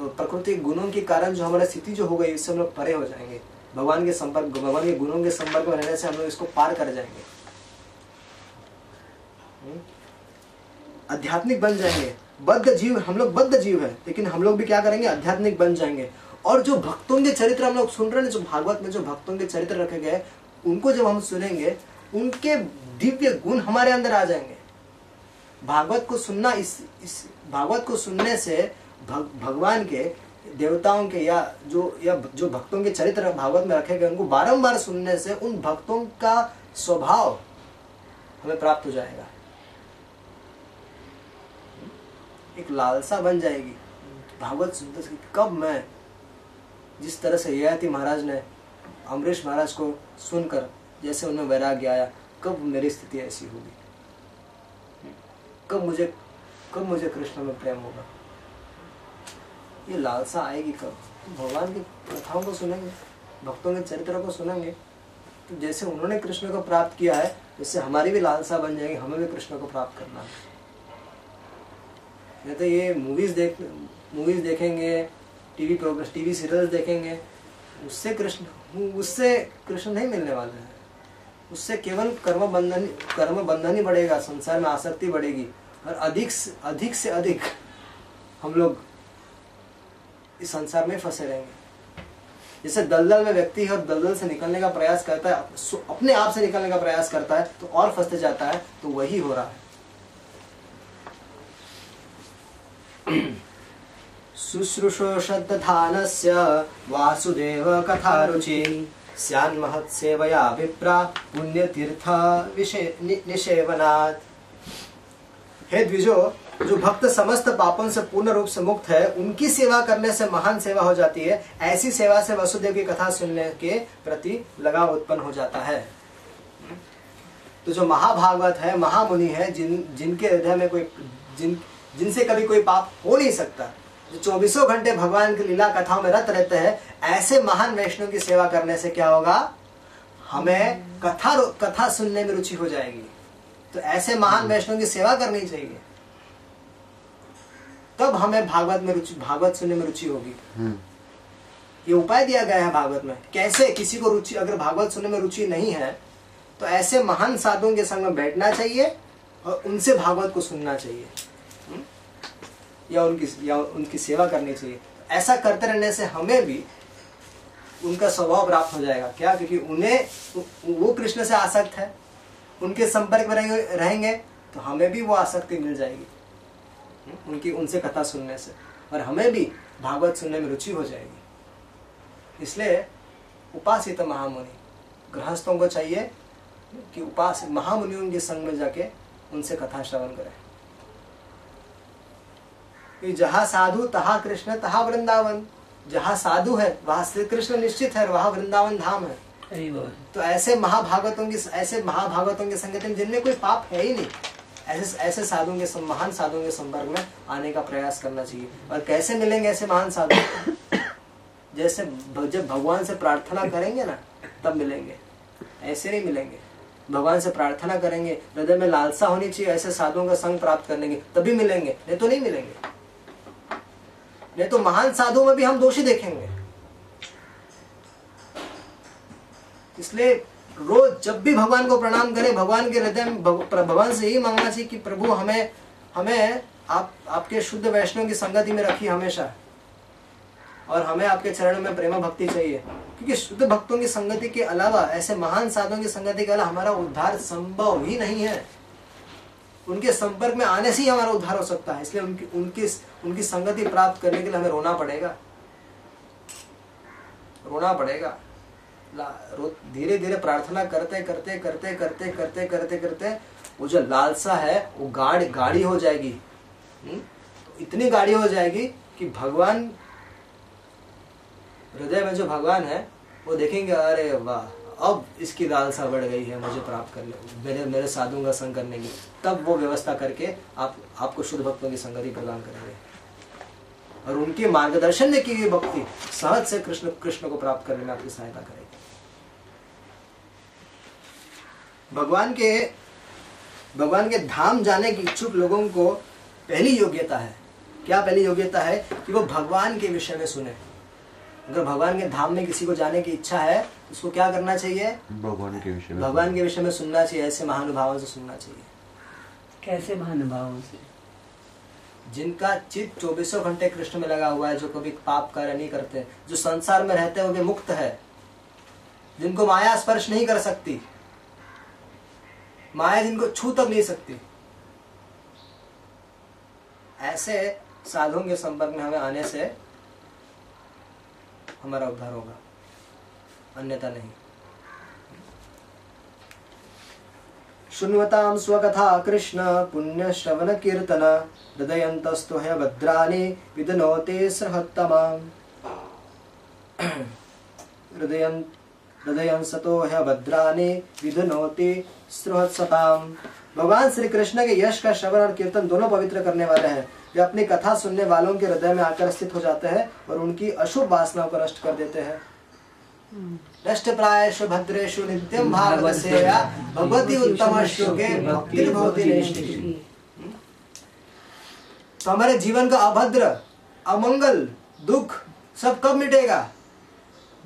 प्रकृति गुणों के कारण जो हमारा स्थिति जो हो गई, उससे हम लोग परे हो जाएँगे। भगवान के संपर्क, भगवान के गुणों के संपर्क में रहने से हम लोग इसको पार कर जाएँगे। आध्यात्मिक बन जाएँगे। बद्ध जीव, हम लोग बद्ध जीव है, लेकिन हम लोग भी क्या करेंगे? आध्यात्मिक बन जाएँगे। और जो भक्तों के चरित्र हम लोग सुन रहे हैं, जो भागवत में जो भक्तों के चरित्र रखे गए, उनको जब हम सुनेंगे, उनके दिव्य गुण हमारे अंदर आ जाएँगे। भागवत को सुनना, इस इस भागवत को सुनने से भग, भगवान के देवताओं के या जो या जो भक्तों के चरित्र भागवत में रखे गए उनको बारंबार सुनने से उन भक्तों का स्वभाव हमें प्राप्त हो जाएगा। एक लालसा बन जाएगी। भागवत सुनते कब मैं जिस तरह से ययाति महाराज ने अमरीश महाराज को सुनकर जैसे उनमें वैराग्य आया कब मेरी स्थिति ऐसी होगी? कब मुझे कब मुझे कृष्ण में प्रेम होगा? ये लालसा आएगी कब? भगवान की कथाओं को सुनेंगे, भक्तों के चरित्र को सुनेंगे। तो जैसे उन्होंने कृष्ण को प्राप्त किया है वैसे हमारी भी लालसा बन जाएगी, हमें भी कृष्ण को प्राप्त करना है। नहीं तो ये मूवीज़ देख मूवीज़ देखेंगे टीवी प्रोग्राम टीवी सीरियल्स देखेंगे, उससे कृष्ण उससे कृष्ण नहीं मिलने वाले हैं। उससे केवल कर्म बंधन कर्म बंधन ही बढ़ेगा, संसार में आसक्ति बढ़ेगी। और अधिक से अधिक से अधिक हम लोग इस संसार में फंसे रहेंगे। जैसे दलदल में व्यक्ति है और दलदल से निकलने का प्रयास करता है अपने आप से निकलने का प्रयास करता है तो और फंसते जाता है तो वही हो रहा है। (clears throat) शुश्रूषोषद्धानस्य वासुदेव कथारुचि स्यान्महत्सेवया विप्रा पुण्यतीर्थ निषेवनात्। हे द्विजो जो भक्त समस्त पापों से पूर्ण रूप से मुक्त है, उनकी सेवा करने से महान सेवा हो जाती है। ऐसी सेवा से वसुदेव की कथा सुनने के प्रति लगाव उत्पन्न हो जाता है। तो जो महाभागवत है, महामुनि है, जिन, जिनके हृदय में कोई, जिन, जिनसे कभी कोई पाप हो नहीं सकता, जो चौबीसों घंटे भगवान की लीला कथाओं में रत रहते हैं, ऐसे महान वैष्णव की सेवा करने से क्या होगा? हमें कथा कथा सुनने में रुचि हो जाएगी। तो ऐसे महान वैष्णव की सेवा करनी चाहिए। तब हमें भागवत में रुचि भागवत सुनने में रुचि होगी। हम्म। ये उपाय दिया गया है भागवत में। कैसे? किसी को रुचि अगर भागवत सुनने में रुचि नहीं है तो ऐसे महान साधुओं के संग में बैठना चाहिए और उनसे भागवत को सुनना चाहिए। हम्म? या उनकी या उनकी सेवा करनी चाहिए। ऐसा करते रहने से हमें भी उनका स्वभाव प्राप्त हो जाएगा। क्या? क्योंकि उन्हें वो कृष्ण से आसक्त है। उनके संपर्क में रहेंगे तो हमें भी वो आसक्ति मिल जाएगी। उनकी उनसे कथा सुनने से। और हमें भी भागवत सुनने में रुचि हो जाएगी। इसलिए उपासित महामुनि गृहस्थों को चाहिए कि उपास महामुनियों के संग में जाके उनसे कथा श्रवण करें। कि जहाँ साधु तहा कृष्ण तहा वृंदावन। जहाँ साधु है वहाँ श्री कृष्ण निश्चित है वहाँ वृंदावन धाम है। तो ऐसे महाभागवतों की ऐसे महाभागवतों के संगत जिनमें कोई पाप है ही नहीं ऐसे ऐसे साधुओं के महान साधुओं के संपर्क में आने का प्रयास करना चाहिए। और कैसे मिलेंगे ऐसे महान साधु? (coughs) जैसे जब भगवान से प्रार्थना करेंगे ना तब मिलेंगे। ऐसे नहीं मिलेंगे। भगवान से प्रार्थना करेंगे हृदय में लालसा होनी चाहिए ऐसे साधुओं का संग प्राप्त करने की तभी मिलेंगे। नहीं तो नहीं मिलेंगे। नहीं तो महान साधुओं में भी हम दोषी देखेंगे। इसलिए रोज जब भी भगवान को प्रणाम करें, भगवान के हृदय में भगवान से यही मांगना चाहिए कि प्रभु हमें हमें आप, आपके शुद्ध वैष्णव की संगति में रखिए हमेशा। और हमें आपके चरणों में प्रेम भक्ति चाहिए। क्योंकि शुद्ध भक्तों की संगति के अलावा, ऐसे महान साधुओं की संगति के अलावा हमारा उद्धार संभव ही नहीं है। उनके संपर्क में आने से ही हमारा उद्धार हो सकता है। इसलिए उनकी उनकी उनकी संगति प्राप्त करने के लिए हमें रोना पड़ेगा। रोना पड़ेगा। धीरे धीरे प्रार्थना करते करते करते करते करते करते करते, वो जो लालसा है, वो गाड़ी गाड़ी हो जाएगी। हम्म? तो इतनी गाड़ी हो जाएगी कि भगवान, हृदय में जो भगवान है, वो देखेंगे, अरे वाह, अब इसकी लालसा बढ़ गई है, मुझे प्राप्त करने, मेरे मेरे साधुओं का संग करने की। तब वो व्यवस्था करके आप, आपको शुद्ध भक्तों की संगति प्रदान करेंगे। और उनके मार्गदर्शन में की गई भक्ति, सहज से कृष्ण कृष्ण को प्राप्त करने में आपकी सहायता करेगी भगवान के भगवान के धाम जाने की इच्छुक लोगों को पहली योग्यता है। क्या पहली योग्यता है? कि वो भगवान के विषय में सुने। अगर भगवान के धाम में किसी को जाने की इच्छा है तो उसको क्या करना चाहिए? भगवान के विषय में भगवान के विषय में सुनना चाहिए ऐसे महानुभावों से सुनना चाहिए। कैसे महानुभावों से? जिनका चित्त चौबीसों घंटे कृष्ण में लगा हुआ है जो कभी पाप कार्य नहीं करते जो संसार में रहते हैं वो मुक्त है जिनको माया स्पर्श नहीं कर सकती माया जिनको छू तक नहीं सकती। ऐसे साधुओं के संपर्क में हमें आने से हमारा उद्धार होगा। अन्यथा नहीं। शृण्वतां स्वकथा कृष्ण पुण्यश्रवणकीर्तन हृदयन्तस्तु भद्राणि विदनोते सहत्तमाम् (clears throat) हृदयन् हृदयंसतो भद्राणि विदनोति सृहत्सताम् भगवान श्री कृष्ण के यश का श्रवण और कीर्तन दोनों पवित्र करने वाले हैं। वे अपनी कथा सुनने वालों के हृदय में आकर स्थित हो जाते हैं और उनकी अशुभ वासनाओं को नष्ट कर देते हैं। नष्ट प्रायश भद्रेशु नित्यम भागवत सेवा, भगवती उत्तम श्लोके भक्ति तो हमारे जीवन का अभद्र, अमंगल, दुख सब कब मिटेगा?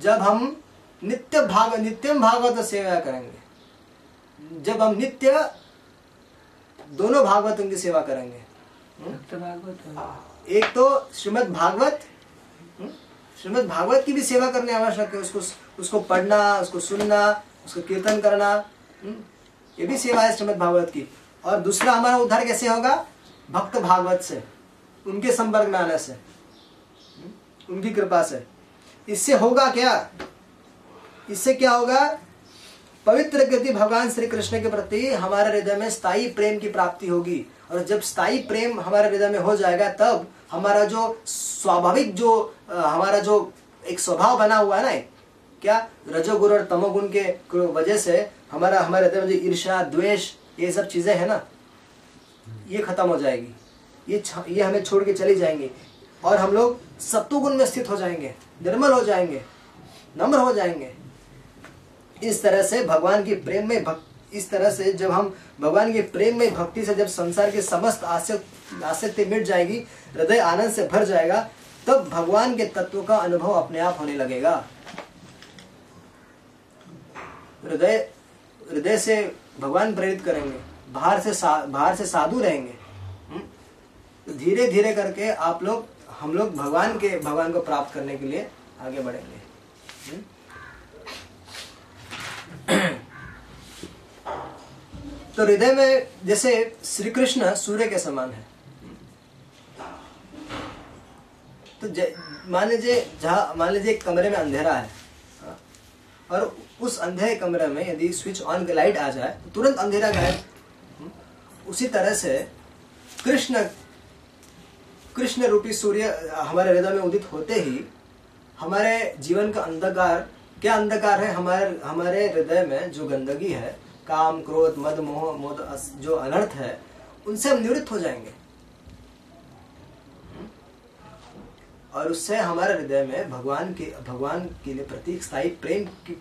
जब हम नित्य भाग नित्यम भागवत सेवा करेंगे। जब हम नित्य दोनों भागवतों की सेवा करेंगे। एक तो श्रीमद भागवत श्रीमद भागवत की भी सेवा करने आवश्यक है। उसको उसको पढ़ना उसको सुनना उसको कीर्तन करना ये भी सेवा है श्रीमद भागवत की। और दूसरा हमारा उद्धार कैसे होगा? भक्त भागवत से उनके संपर्क में आने से उनकी कृपा से। इससे होगा क्या? इससे क्या होगा? पवित्र गति भगवान श्री कृष्ण के प्रति हमारे हृदय में स्थायी प्रेम की प्राप्ति होगी। और जब स्थायी प्रेम हमारे हृदय में हो जाएगा, तब हमारा जो स्वाभाविक जो हमारा जो एक स्वभाव बना हुआ है ना, क्या? रजोगुण और तमोगुण के वजह से हमारा, हमारे हृदय में जो ईर्षा द्वेष, ये सब चीज़ें है ना, ये खत्म हो जाएगी। ये ये हमें छोड़ के चली जाएँगे। और हम लोग सत्वगुण में स्थित हो जाएँगे, निर्मल हो जाएँगे, नम्र हो जाएँगे। इस तरह से भगवान की प्रेम में भक्त इस तरह से जब हम भगवान के प्रेम में भक्ति से जब संसार के समस्त आसक्ति मिट जाएगी, हृदय आनंद से भर जाएगा, तब भगवान के तत्व का अनुभव अपने आप होने लगेगा हृदय हृदय से भगवान प्रेरित करेंगे बाहर से बाहर से साधु रहेंगे हम्म? तो धीरे धीरे करके आप लोग, हम लोग भगवान के, भगवान को प्राप्त करने के लिए आगे बढ़ेंगे हम्म? तो हृदय में जैसे श्री कृष्ण सूर्य के समान है। तो मान लीजिए जहाँ मान लीजिए कमरे में अंधेरा है हाँ, और उस अंधेरे कमरे में यदि स्विच ऑन लाइट आ जाए तो तुरंत अंधेरा गायब उसी तरह से कृष्ण कृष्ण रूपी सूर्य हमारे हृदय में उदित होते ही हमारे जीवन का अंधकार क्या अंधकार है? हमारे हमारे हृदय में जो गंदगी है काम क्रोध मद मोह मोद जो अनर्थ है उनसे हम निवृत्त हो जाएँगे। और उससे हमारे हृदय में भगवान के भगवान के लिए प्रति स्थायी प्रेम की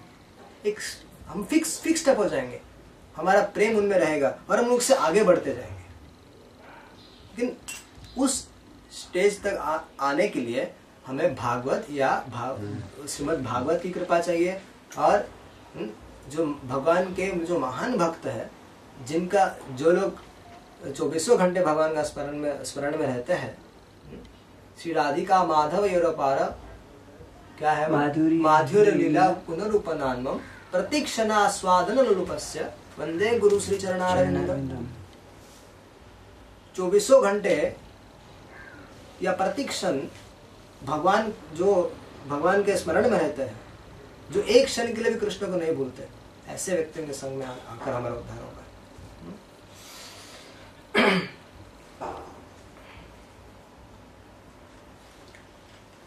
एक हम फिक्स फिक्स हो जाएँगे। हमारा प्रेम उनमें रहेगा और हम उससे आगे बढ़ते जाएँगे। लेकिन उस स्टेज तक आ, आने के लिए हमें भागवत या भाव श्रीमद भागवत की कृपा चाहिए और हम्म, जो भगवान के जो महान भक्त है जिनका जो लोग चौबीसों घंटे भगवान का स्मरण में स्मरण में रहते हैं श्री राधिका माधव योरपार क्या है? माधुरी माधुर्य लीला पुनरुपनान्म प्रतीक्षणास्वादन लुलुपस्य वंदे गुरु श्री चरणारविंद। चौबीसों घंटे या प्रतीक्षण भगवान जो भगवान के स्मरण में रहते हैं जो एक क्षण के लिए भी कृष्ण को नहीं भूलते ऐसे व्यक्तियों के संग में आकर हमारा उद्धार होगा।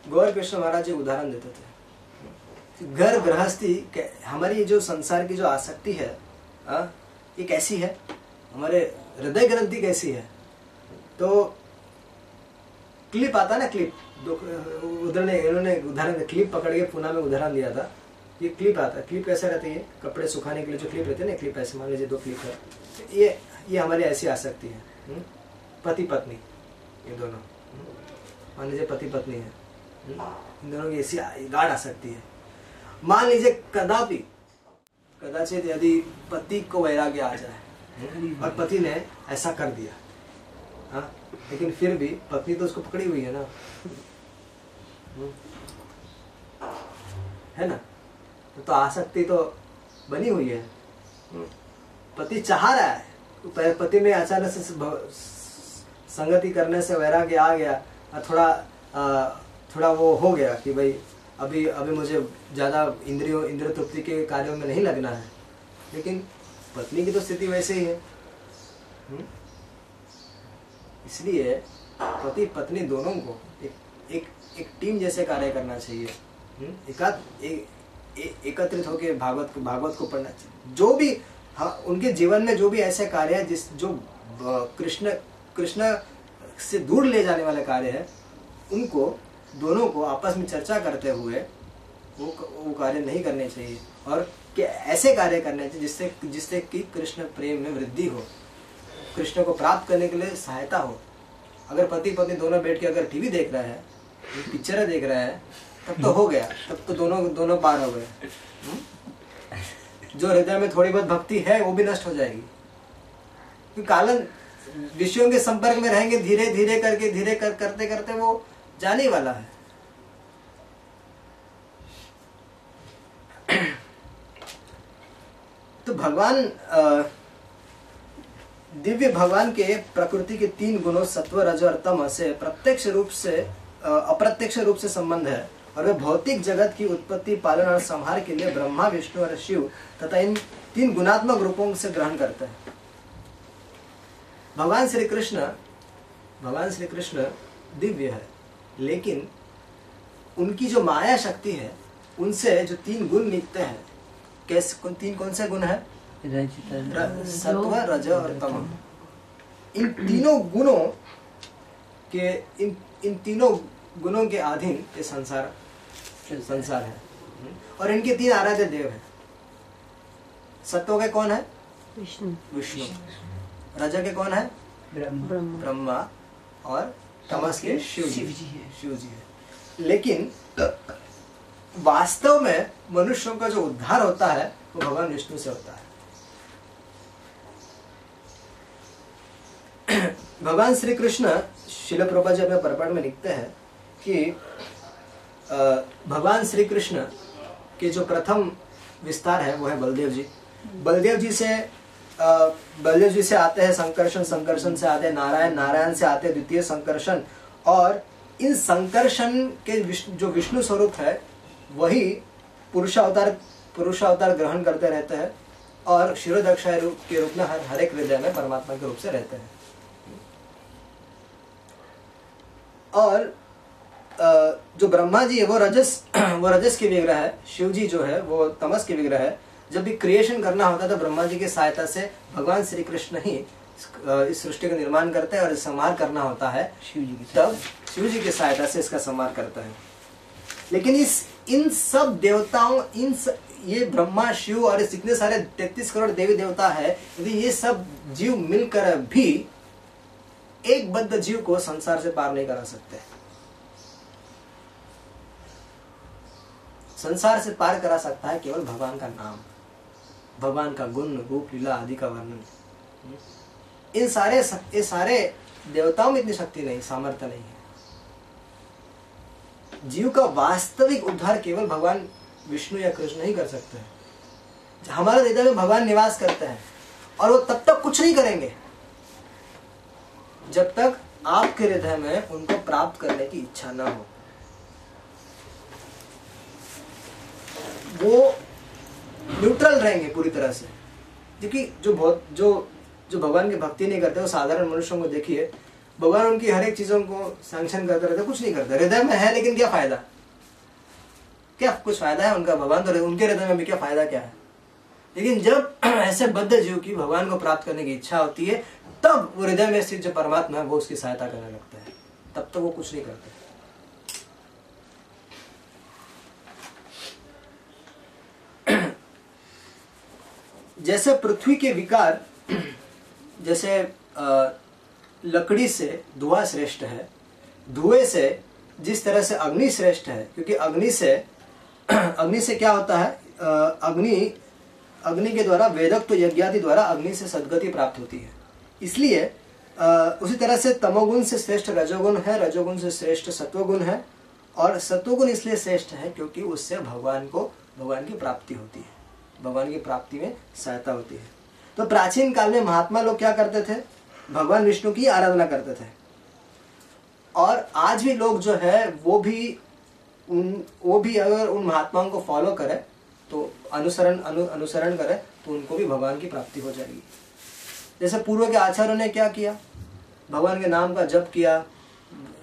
गौर कृष्ण महाराज जी उदाहरण देते थे। घर गृहस्थी हमारी जो संसार की जो आसक्ति है आ, ये कैसी है? हमारे हृदय ग्रंथि कैसी है? तो क्लिप आता ना क्लिप उधर ने इन्होंने उदाहरण क्लिप पकड़ के पुना में उदाहरण दिया था। ये क्लिप आता है क्लिप कैसे रहती है, कपड़े सुखाने के लिए जो क्लिप रहते हैं ना क्लिप ऐसे, मान लीजिए दो क्लिप है ये ये हमारी ऐसी आ सकती है हम्म? पति पत्नी, ये दोनों हम्म? मान लीजिए पति पत्नी है हम्म? इन दोनों की ऐसी गाढ़ आ सकती है मान लीजिए कदापि, कदाचित यदि पति को वैराग्य आ जाए और पति ने ऐसा कर दिया हाँ लेकिन फिर भी पत्नी तो उसको पकड़ी हुई है ना। है ना तो आसक्ति तो बनी हुई है हम्म। पति चाह रहा है पति में अचानक से संगति करने से वैराग्य आ गया थोड़ा आ, थोड़ा वो हो गया कि भाई अभी अभी मुझे ज़्यादा इंद्रियों इंद्र तृप्ति के कार्यों में नहीं लगना है लेकिन पत्नी की तो स्थिति वैसे ही है हम्म? इसलिए पति पत्नी दोनों को एक एक एक टीम जैसे कार्य करना चाहिए हम्म? एकात एक एकत्रित होकर भागवत को भागवत को पढ़ना चाहिए। जो भी हाँ उनके जीवन में जो भी ऐसे कार्य है, जिस जो कृष्ण कृष्ण से दूर ले जाने वाले कार्य है, उनको, दोनों को आपस में चर्चा करते हुए, वो वो कार्य नहीं करने चाहिए। और कि ऐसे कार्य करने चाहिए जिससे जिससे कि कृष्ण प्रेम में वृद्धि हो। कृष्ण को प्राप्त करने के लिए सहायता हो। अगर पति पत्नी दोनों बैठ के अगर टीवी देख रहे हैं, पिक्चर देख रहे हैं तब तो हो गया। तब तो दोनों दोनों पार हो गए। हम्म? जो हृदय में थोड़ी बहुत भक्ति है, वो भी नष्ट हो जाएगी। क्योंकि कालन विषयों के संपर्क में रहेंगे धीरे धीरे करके, धीरे कर, करते करते वो जाने वाला है। तो भगवान दिव्य भगवान के प्रकृति के तीन गुणों, सत्व, रज और तम से प्रत्यक्ष रूप से अप्रत्यक्ष रूप से संबंध है। और वे भौतिक जगत की उत्पत्ति पालन और संहार के लिए ब्रह्मा विष्णु और शिव तथा इन तीन गुणात्मक रूपों से ग्रहण करते हैं। भगवान श्री कृष्ण भगवान श्री कृष्ण दिव्य है लेकिन उनकी जो माया शक्ति है उनसे जो तीन गुण निकते हैं कैसे तीन कौन से गुण है? सत्व रज और तम। इन तीनों गुणों के इन इन तीनों गुणों के अधीन ये संसार संसार है। और इनके तीन आराध्य देव है। सत्व के कौन है? विष्णु। विष्णु। रज के कौन है? ब्रह्मा। और तमस के शिव जी। शिव जी। है। लेकिन वास्तव में मनुष्यों का जो उद्धार होता है वो भगवान विष्णु से होता है। (clears throat) भगवान श्री कृष्ण शिल प्रभा जी अपने परपट में लिखते हैं कि भगवान श्री कृष्ण के जो प्रथम विस्तार है, वो है बलदेव जी। बलदेव जी से बलदेव जी से आते हैं संकर्षण संकर्षण से आते हैं नारायण नारायण से आते हैं द्वितीय संकर्षण। और इन संकर्षण के जो विष्णु स्वरूप है, वही पुरुषावतार पुरुषावतार ग्रहण करते रहते हैं और शिरोदक्षाय रूप, के रूप में हर हर एक हृदय में परमात्मा के रूप से रहते हैं। और जो ब्रह्मा जी है वो रजस (clears throat) वो रजस के विग्रह है शिव जी जो है वो तमस के विग्रह है। जब भी क्रिएशन करना होता है तो ब्रह्मा जी की सहायता से भगवान श्री कृष्ण ही इस सृष्टि का निर्माण करते हैं और संहार करना होता है। शिव जी की तब शिव जी की सहायता से इसका संहार करता है। लेकिन इस इन सब देवताओं इन स, ये ब्रह्मा शिव और इस इतने सारे तैतीस करोड़ देवी देवता है यदि ये सब जीव मिलकर भी एक बद्ध जीव को संसार से पार नहीं करा सकते। संसार से पार करा सकता है केवल भगवान का नाम। भगवान का गुण, रूप, लीला आदि का वर्णन। इन सारे ये सारे देवताओं में इतनी शक्ति नहीं, सामर्थ्य नहीं है। जीव का वास्तविक उद्धार केवल भगवान विष्णु या कृष्ण ही कर सकते हैं। हमारे हृदय में भगवान निवास करते हैं, और वो तब तक कुछ नहीं करेंगे, जब तक आपके हृदय में उनको प्राप्त करने की इच्छा ना हो। वो न्यूट्रल रहेंगे पूरी तरह से। क्योंकि जो बहुत, जो जो भगवान की भक्ति नहीं करते, वो साधारण मनुष्यों को देखिए, भगवान उनकी हर एक चीज़ों को सैंक्शन करते रहते, कुछ नहीं करते। हृदय में है, लेकिन क्या फ़ायदा? क्या कुछ फ़ायदा है उनका भगवान तो उनके हृदय में भी क्या फ़ायदा क्या है? लेकिन जब (clears throat) ऐसे बद्ध जीव की भगवान को प्राप्त करने की इच्छा होती है, तब वो हृदय में स्थित जो परमात्मा है, वो उसकी सहायता करने लगता है। तब तो वो कुछ नहीं करते। जैसे पृथ्वी के विकार, जैसे लकड़ी से धुआँ श्रेष्ठ है, धुएँ से जिस तरह से अग्नि श्रेष्ठ है, क्योंकि अग्नि से (clears throat) अग्नि से क्या होता है? अग्नि अग्नि के द्वारा वेदक तो यज्ञादि द्वारा अग्नि से सदगति प्राप्त होती है। इसलिए उसी तरह से तमोगुण से श्रेष्ठ रजोगुण है, रजोगुण से श्रेष्ठ सत्वगुण है, और सत्वगुण इसलिए श्रेष्ठ है क्योंकि उससे भगवान को, भगवान की प्राप्ति होती है। भगवान की प्राप्ति में सहायता होती है। तो प्राचीन काल में महात्मा लोग क्या करते थे? भगवान विष्णु की आराधना करते थे। और आज भी लोग जो है वो भी उन वो भी अगर उन महात्माओं को फॉलो करे तो अनुसरण अनु, अनुसरण करे तो उनको भी भगवान की प्राप्ति हो जाएगी। जैसे पूर्व के आचार्यों ने क्या किया? भगवान के नाम का जप किया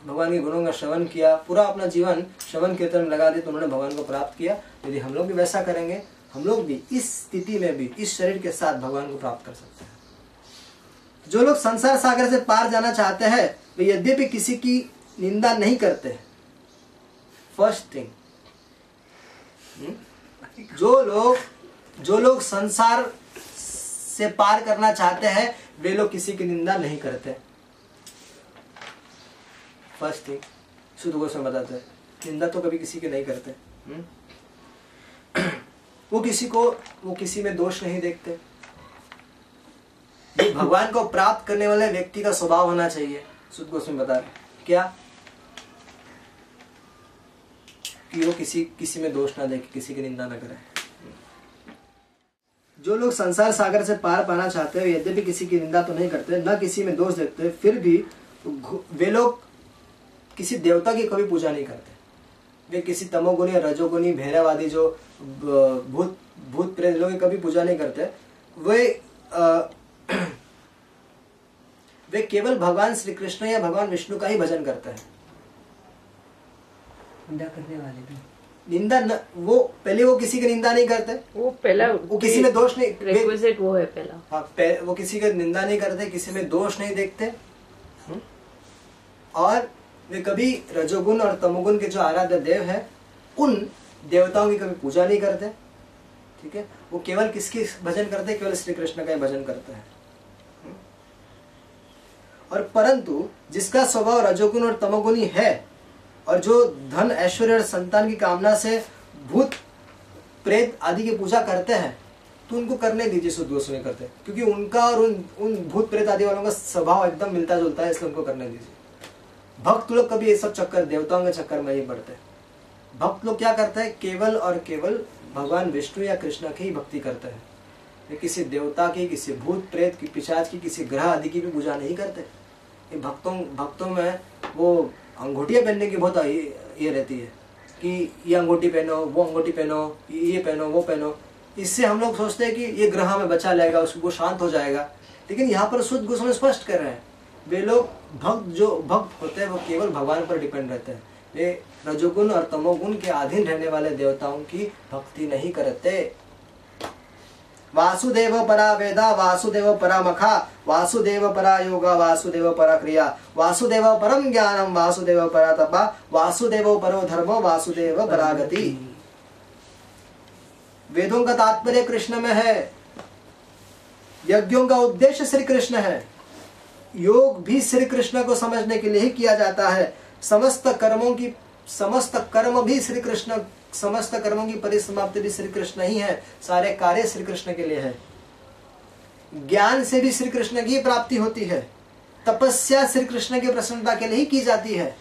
भगवान के गुणों का श्रवण किया पूरा अपना जीवन श्रवण कीर्तन लगा दिया तो उन्होंने भगवान को प्राप्त किया। यदि हम लोग भी वैसा करेंगे हम लोग भी इस स्थिति में भी, इस शरीर के साथ भगवान को प्राप्त कर सकते हैं जो लोग संसार सागर से पार जाना चाहते हैं, वे यद्यपि किसी की निंदा नहीं करते फ़र्स्ट थिंग हम्म? जो लोग जो लोग संसार से पार करना चाहते हैं, वे लोग किसी की निंदा नहीं करते फ़र्स्ट थिंग शुद्ध गोस्वामी बताते हैं, निंदा तो कभी किसी की नहीं करते? हम्म? वो किसी को, वो किसी में दोष नहीं देखते। भगवान को प्राप्त करने वाले व्यक्ति का स्वभाव होना चाहिए। शुद्ध गोस्वामी बता रहे क्या? कि वो किसी किसी में दोष ना देखे, किसी की निंदा ना करे। जो लोग संसार सागर से पार पाना चाहते हैं, यद्यपि किसी की निंदा तो नहीं करते, न किसी में दोष देखते फिर भी वे लोग किसी देवता की कभी पूजा नहीं करते। वे किसी तमोगुनी रजोगुनी भैरवादी जो भूत भूत प्रेत लोग कभी पूजा नहीं करते। वे आ, (clears throat) वे केवल भगवान श्री कृष्ण या भगवान विष्णु का ही भजन करते हैं। निंदा करने वाले भी। निंदा न, वो पहले वो किसी की निंदा नहीं करते। वो पहला वो किसी में दोष नहीं रिक्वेस्ट वो है पहला। हाँ वो किसी का निंदा नहीं करते किसी में दोष नहीं देखते। हम्म? और वे कभी रजोगुण और तमोगुण के जो आराध्य देव है, उन देवताओं की कभी पूजा नहीं करते। ठीक है? वो केवल किसकी भजन करते हैं? केवल श्री कृष्ण का ही भजन करते हैं। हम्म? और परंतु, जिसका स्वभाव रजोगुण और तमोगुणी है, और जो धन, ऐश्वर्य और संतान की कामना से भूत, प्रेत आदि की पूजा करते हैं तो उनको करने दीजिए शुद्ध गोस्वामी करते। क्योंकि उनका और उन उन भूत, प्रेत आदि वालों का स्वभाव एकदम मिलता जुलता है, इसलिए उनको करने दीजिए। भक्त लोग कभी ये सब चक्कर, देवताओं के चक्कर में नहीं पड़ते। भक्त लोग क्या करते हैं? केवल और केवल भगवान विष्णु या कृष्ण की ही भक्ति करते हैं। वे किसी देवता की, किसी भूत प्रेत की, पिशाच की, किसी ग्रह आदि की भी पूजा नहीं करते। ये भक्तों भक्तों में वो अंगूठियाँ पहनने की बहुत ये रहती है कि ये अंगूठी पहनो, वो अंगूठी पहनो, ये पहनो, वो पहनो। इससे हम लोग सोचते हैं कि ये ग्रह में बचा लेगा, उसको शांत हो जाएगा। लेकिन यहाँ पर शुद्ध गोस्वामी स्पष्ट कर रहे हैं। वे लोग भक्त जो भक्त होते हैं, वो केवल भगवान पर डिपेंड रहते हैं। वे रजोगुण और तमोगुण के अधीन रहने वाले देवताओं की भक्ति नहीं करते। वासुदेव परा वेदा, वासुदेव परा मखा, वासुदेव परा योगा, वासुदेव परा क्रिया, वासुदेव परम ज्ञानम, वासुदेव परा तपा, वासुदेव परो धर्म, वासुदेव परागति वेदों का तात्पर्य कृष्ण में है। यज्ञों का उद्देश्य श्री कृष्ण है। योग भी श्री कृष्ण को समझने के लिए ही किया जाता है। समस्त कर्मों की, समस्त कर्म भी श्री कृष्ण, समस्त कर्मों की परिसमाप्ति भी श्री कृष्ण ही है। सारे कार्य श्री कृष्ण के लिए है। ज्ञान से भी श्री कृष्ण की प्राप्ति होती है। तपस्या श्री कृष्ण की प्रसन्नता के लिए ही की जाती है।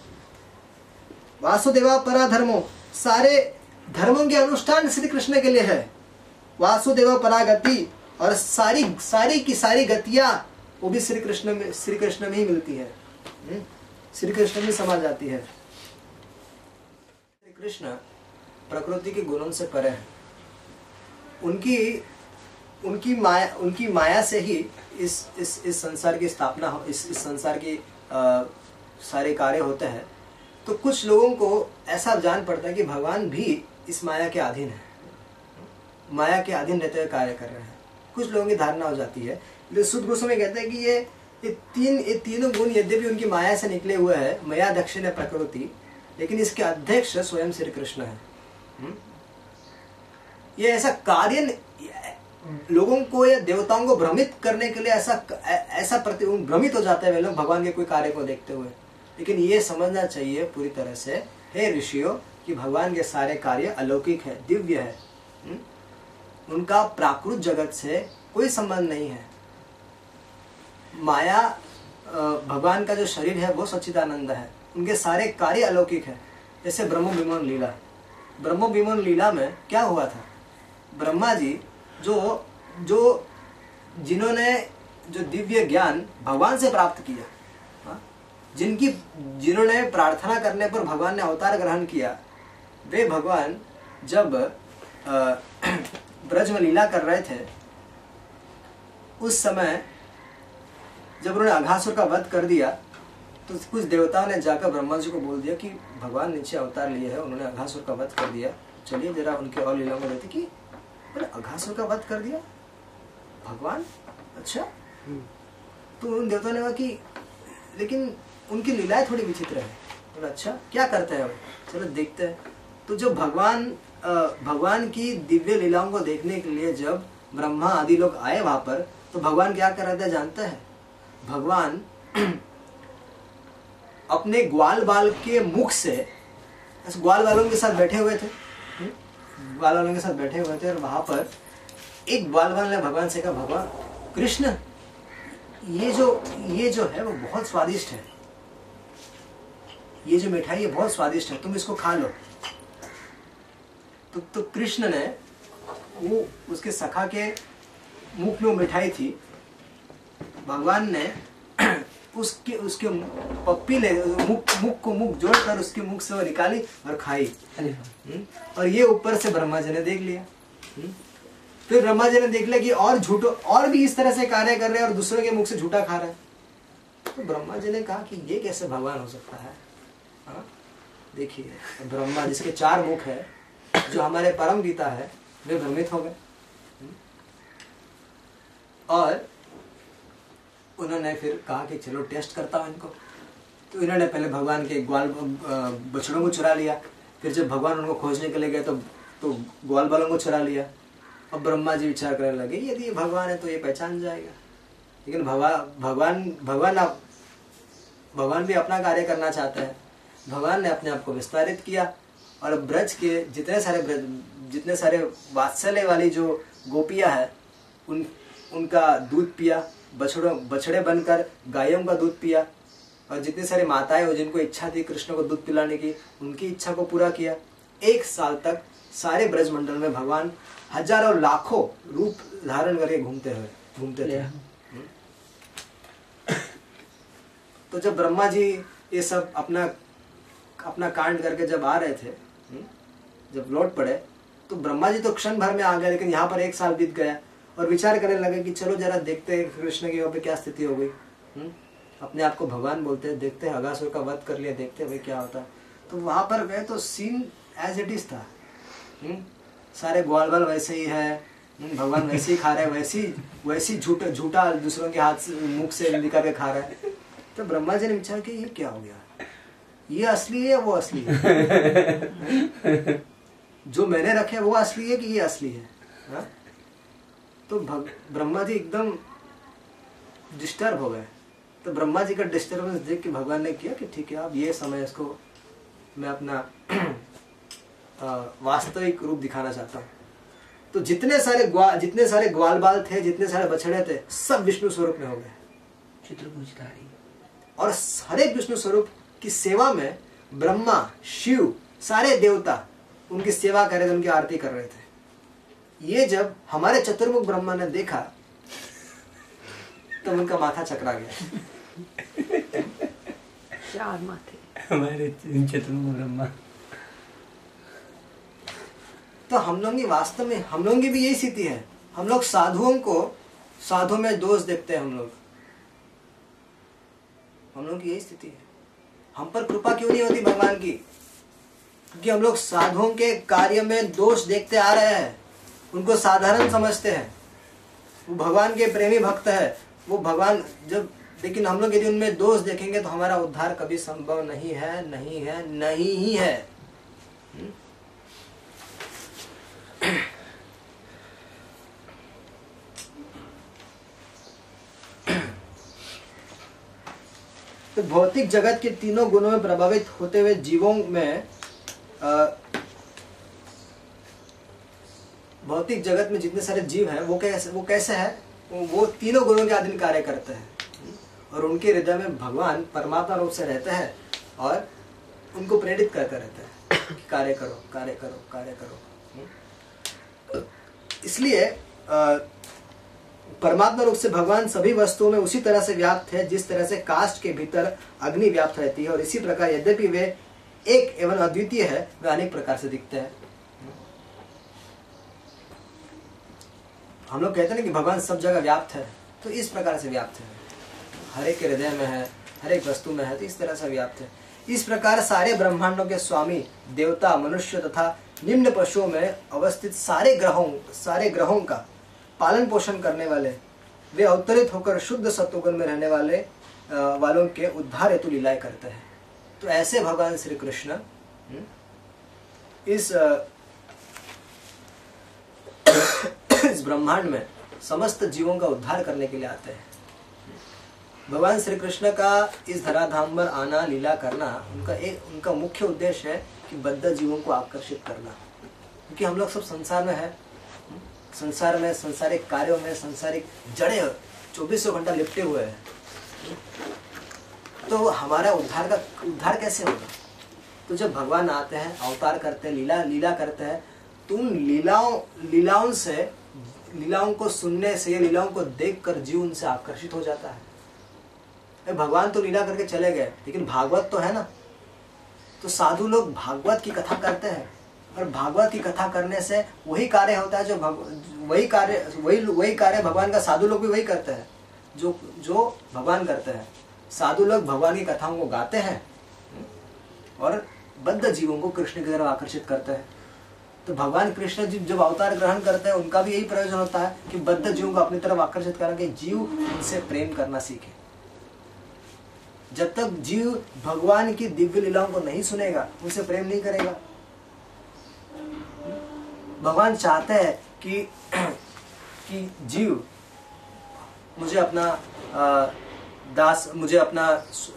वासुदेवा परा धर्मो सारे धर्मों के अनुष्ठान श्री कृष्ण के लिए है। वासुदेव परागति और सारी सारी की सारी गतियाँ वो भी श्री कृष्ण में श्री कृष्ण में ही मिलती है। हम्म? श्री कृष्ण में समा जाती है। श्री कृष्ण प्रकृति के गुणों से परे है। उनकी उनकी माया उनकी माया से ही इस इस इस संसार की स्थापना हो इस इस संसार की आ, सारे कार्य होते हैं। तो कुछ लोगों को ऐसा जान पड़ता है कि भगवान भी इस माया के अधीन है। माया के अधीन रहते हुए कार्य कर रहे हैं। कुछ लोगों की धारणा हो जाती है शुद्ध गोस्वामी कहते हैं कि ये ये तीन, ये तीनों गुण यद्यपि उनकी माया से निकले हुए हैं, मया दक्षिण है प्रकृति, लेकिन इसके अध्यक्ष स्वयं श्री कृष्ण है हम्म? ये ऐसा कार्य लोगों को या देवताओं को भ्रमित करने के लिए ऐसा ऐसा प्रति भ्रमित हो जाते हैं वे लोग भगवान के कोई कार्य को देखते हुए लेकिन ये समझना चाहिए पूरी तरह से, हे ऋषियों, कि भगवान के सारे कार्य अलौकिक है, दिव्य है? हम्म? उनका प्राकृत जगत से कोई संबंध नहीं है माया भगवान का जो शरीर है, वो सच्चिदानंद है। उनके सारे कार्य अलौकिक है। जैसे ब्रह्म विमोन लीला। ब्रह्म विमोन लीला में क्या हुआ था? ब्रह्मा जी जो जो जिन्होंने जो दिव्य ज्ञान भगवान से प्राप्त किया हाँ? जिनकी, जिन्होंने प्रार्थना करने पर भगवान ने अवतार ग्रहण किया, वे भगवान जब ब्रज में लीला कर रहे थे, उस समय जब उन्होंने अघासुर का वध कर दिया तो कुछ देवताओं ने जाकर ब्रह्मा जी को बोल दिया कि भगवान नीचे अवतार लिए है, उन्होंने अघासुर का वध कर दिया। चलिए जरा उनके और लीलाओं में देखते कि अघासुर का वध कर दिया? भगवान? अच्छा। तो उन देवताओं ने कहा कि, लेकिन उनकी लीलाएँ थोड़ी विचित्र है। अच्छा क्या करते हैं? चलो देखते हैं। तो जब भगवान भगवान की दिव्य लीलाओं को देखने के लिए जब ब्रह्मा आदि लोग आए वहाँ पर तो भगवान क्या कर रहे थे, जानते हैं? भगवान अपने ग्वाल बाल के मुख से ऐसे ग्वाल बालों के साथ बैठे हुए थे? ग्वाल बालों के साथ बैठे हुए थे और वहाँ पर एक ग्वाल बाल ने भगवान से कहा, भगवान, कृष्ण, ये जो ये जो है वो बहुत स्वादिष्ट है। ये जो मिठाई है बहुत स्वादिष्ट है, तुम इसको खा लो। तो तो कृष्ण ने, वो उसके सखा के मुख में वो मिठाई थी भगवान ने (clears throat) उसके उसके पप्पी ले मुख मुख को मुख जोड़कर उसके मुख से वो निकाली और खाई हम्म? और ये ऊपर से ब्रह्मा जी ने देख लिया हम्म? फिर ब्रह्मा जी ने देख लिया कि और झूठो और भी इस तरह से कार्य कर रहे हैं और दूसरों के मुख से झूठा खा रहे हैं तो ब्रह्मा जी ने कहा कि ये कैसे भगवान हो सकता है हाँ? देखिए ब्रह्मा जिसके चार मुख है जो हमारे परम गीता है वे भ्रमित हो गए हम्म? और उन्होंने फिर कहा कि चलो टेस्ट करता हूँ इनको। तो इन्होंने पहले भगवान के ग्वाल बछड़ों को चुरा लिया। फिर जब भगवान उनको खोजने के लिए गए तो तो ग्वाल बालों को चुरा लिया। अब ब्रह्मा जी विचार करने लगे, यदि भगवान है तो ये पहचान जाएगा। लेकिन भगवान भगवान भगवान आप, भगवान भी अपना कार्य करना चाहते हैं। भगवान ने अपने आप को विस्तारित किया और ब्रज के जितने सारे ब्रज, जितने सारे वात्सल्य वाली जो गोपियाँ हैं, उन, उनका दूध पिया। बछड़ों बछड़े बनकर गायों का दूध पिया और जितनी सारी माताएँ हो जिनको इच्छा थी कृष्ण को दूध पिलाने की उनकी इच्छा को पूरा किया। एक साल तक सारे ब्रजमंडल में भगवान हज़ारों लाखों रूप धारण करके घूमते हुए घूमते थे। हम्म। तो जब ब्रह्मा जी ये सब अपना अपना कांड करके जब आ रहे थे हम्म, जब लौट पड़े तो ब्रह्मा जी तो क्षण भर में आ गए लेकिन यहाँ पर एक साल बीत गया। और विचार करने लगे कि चलो जरा देखते हैं कृष्ण की वहाँ पे क्या स्थिति हो गई। हम्म, अपने आप को भगवान बोलते हैं देखते हैं अगासुर का वध कर लिया देखते हैं भाई क्या होता है। तो वहाँ पर गए तो सीन एज इट इज़ था। हम्म, सारे ग्वाल बाल वैसे ही है। हम्म, भगवान वैसे ही खा रहे हैं वैसी वैसी झूठा झूठा दूसरों के हाथ से मुख से निकाल के खा रहा है। तो ब्रह्मा जी ने विचार किया ये क्या हो गया? ये असली है वो असली है? (laughs) जो मैंने रखे वो असली है कि ये असली है? हाँ? तो भग, ब्रह्मा जी एकदम डिस्टर्ब हो गए। तो ब्रह्मा जी का डिस्टर्बेंस देख के भगवान ने किया कि ठीक है अब ये समय इसको मैं अपना (clears throat) वास्तविक रूप दिखाना चाहता हूँ। तो जितने सारे ग्वा जितने सारे ग्वाल बाल थे जितने सारे बछड़े थे सब विष्णु स्वरूप में हो गए। चित्रभुजधारी। और हर एक विष्णु स्वरूप की सेवा में ब्रह्मा शिव सारे देवता उनकी सेवा कर रहे थे उनकी आरती कर रहे थे। ये जब हमारे चतुर्मुख ब्रह्मा ने देखा तब उनका माथा चकरा गया। चार माथे। हमारे चतुर्मुख ब्रह्मा। तो हम लोग की वास्तव में हम लोगों की भी यही स्थिति है। हम लोग साधुओं को साधु में दोष देखते हैं हम लोग। हम लोग की यही स्थिति है। हम पर कृपा क्यों नहीं होती भगवान की? क्योंकि हम लोग साधुओं के कार्य में दोष देखते आ रहे हैं। उनको साधारण समझते हैं। वो भगवान के प्रेमी भक्त है। वो भगवान जब लेकिन हम लोग यदि उनमें दोष देखेंगे तो हमारा उद्धार कभी संभव नहीं है नहीं है नहीं ही है। तो भौतिक जगत के तीनों गुणों में प्रभावित होते हुए जीवों में अ, भौतिक जगत में जितने सारे जीव हैं वो कैसे वो कैसे है? वो, तीनों गुणों के अधीन कार्य करते हैं। और उनके हृदय में भगवान परमात्मा रूप से रहते हैं और उनको प्रेरित करते रहते हैं कि कार्य करो कार्य करो कार्य करो? इसलिए परमात्मा रूप से भगवान सभी वस्तुओं में उसी तरह से व्याप्त है जिस तरह से कास्ट के भीतर अग्नि व्याप्त रहती है। और इसी प्रकार यद्यपि वे एक एवं अद्वितीय है वे अनेक प्रकार से दिखते हैं। हम लोग कहते हैं कि भगवान सब जगह व्याप्त है तो इस प्रकार से व्याप्त है। हर एक हृदय में है हर एक वस्तु में है तो इस तरह से व्याप्त है। इस प्रकार सारे ब्रह्मांडों के स्वामी देवता मनुष्य तथा निम्न पशुओं में अवस्थित सारे ग्रहों सारे ग्रहों का पालन पोषण करने वाले वे अवतरित होकर शुद्ध सत्वगुण में रहने वाले वालों के उद्धार हेतु लीलाएँ करते हैं। तो ऐसे भगवान श्री कृष्ण हम्म, इस इस ब्रह्मांड में समस्त जीवों का उद्धार करने के लिए आते हैं। भगवान श्री कृष्ण का इस धराधाम पर आना, लीला करना, उनका एक, उनका मुख्य उद्देश्य है कि बद्ध जीवों को आकर्षित करना। क्योंकि हम लोग सब संसार में है। संसार में, संसारिक कार्यों में, संसारिक जड़े चौबीसों घंटा लिपटे हुए हैं। तो हमारा उद्धार का, उद्धार कैसे होगा? तो जब भगवान आते हैं, अवतार करते हैं, लीला लीला करते हैं तो उन लीलाओं लीलाओं से लीलाओं को सुनने से लीलाओं को देखकर जीव उनसे आकर्षित हो जाता है। भगवान तो लीला करके चले गए, लेकिन भागवत तो है ना? तो साधु लोग भागवत की कथा करते हैं और भागवत की कथा करने से वही कार्य होता है जो वही कार्य, वही वही कार्य भगवान का, साधु लोग भी वही करते हैं, जो जो भगवान करते हैं। साधु लोग भगवान की कथाओं को गाते हैं और बद्ध जीवों को कृष्ण की तरफ़ आकर्षित करते हैं। तो भगवान कृष्ण जी जब अवतार ग्रहण करते हैं उनका भी यही प्रयोजन होता है कि बद्ध जीवों को अपनी तरफ़ आकर्षित करके जीव उनसे प्रेम करना सीखे। जब तक जीव भगवान की दिव्य लीलाओं को नहीं सुनेगा उनसे प्रेम नहीं करेगा। भगवान चाहते हैं कि (clears throat) कि जीव मुझे अपना अ, दास मुझे अपना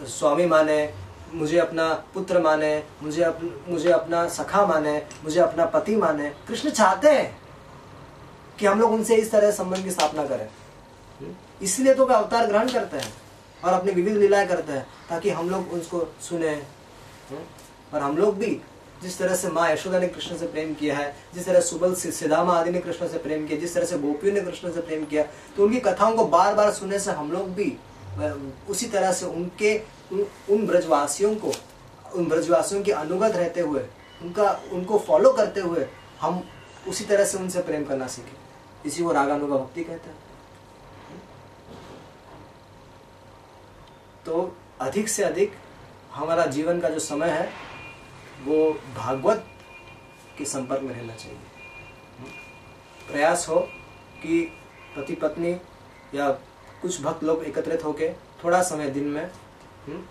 स्वामी माने मुझे अपना पुत्र माने मुझे अप, मुझे अपना सखा माने मुझे अपना पति माने कृष्ण चाहते हैं कि हम लोग उनसे इस तरह संबंध की स्थापना करें इसलिए तो वे अवतार ग्रहण करते हैं और अपनी विविध लीलाएँ करते हैं ताकि हम लोग उसको सुने? और हम लोग भी जिस तरह से माँ यशोदा ने कृष्ण से प्रेम किया है जिस तरह सुबल सि- सिदामा आदि ने कृष्ण से प्रेम किया जिस तरह से गोपियों ने कृष्ण से प्रेम किया तो उनकी कथाओं को बार बार सुनने से हम लोग भी उसी तरह से उनके उन, उन ब्रजवासियों को उन ब्रजवासियों के अनुगत रहते हुए उनका उनको फॉलो करते हुए हम उसी तरह से उनसे प्रेम करना सीखे। इसी को रागानुगा भक्ति कहते हैं। तो अधिक से अधिक हमारा जीवन का जो समय है वो भागवत के संपर्क में रहना चाहिए। प्रयास हो कि पति पत्नी या कुछ भक्त लोग एकत्रित होके थोड़ा समय दिन में हम्म,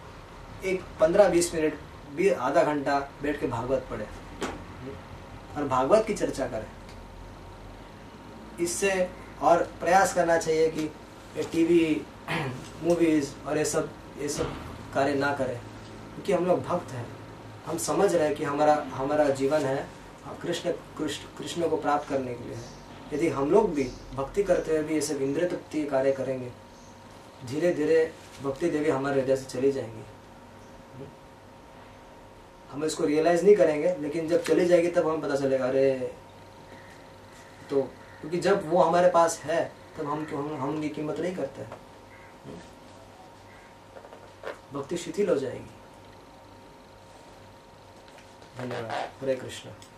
एक पंद्रह बीस मिनट भी आधा घंटा बैठ के भागवत पढ़े हम्म, और भागवत की चर्चा करें। इससे और प्रयास करना चाहिए कि टीवी (clears throat) मूवीज़ और ये सब ये सब कार्य ना करें क्योंकि हम लोग भक्त हैं। हम समझ रहे हैं कि हमारा हमारा जीवन है कृष्ण कृष्ण कृष्ण को प्राप्त करने के लिए है। यदि हम लोग भी भक्ति करते हुए भी ऐसे सब इंद्रिय तृप्ति कार्य करेंगे धीरे धीरे भक्ति देवी हमारे हृदय से चली जाएँगी। हम इसको रियलाइज़ नहीं करेंगे लेकिन जब चली जाएगी तब हमें पता चलेगा अरे तो क्योंकि जब वो हमारे पास है तब हम हम, हम उनकी कीमत नहीं करते हैं। भक्ति शिथिल हो जाएगी। धन्यवाद। हरे कृष्ण।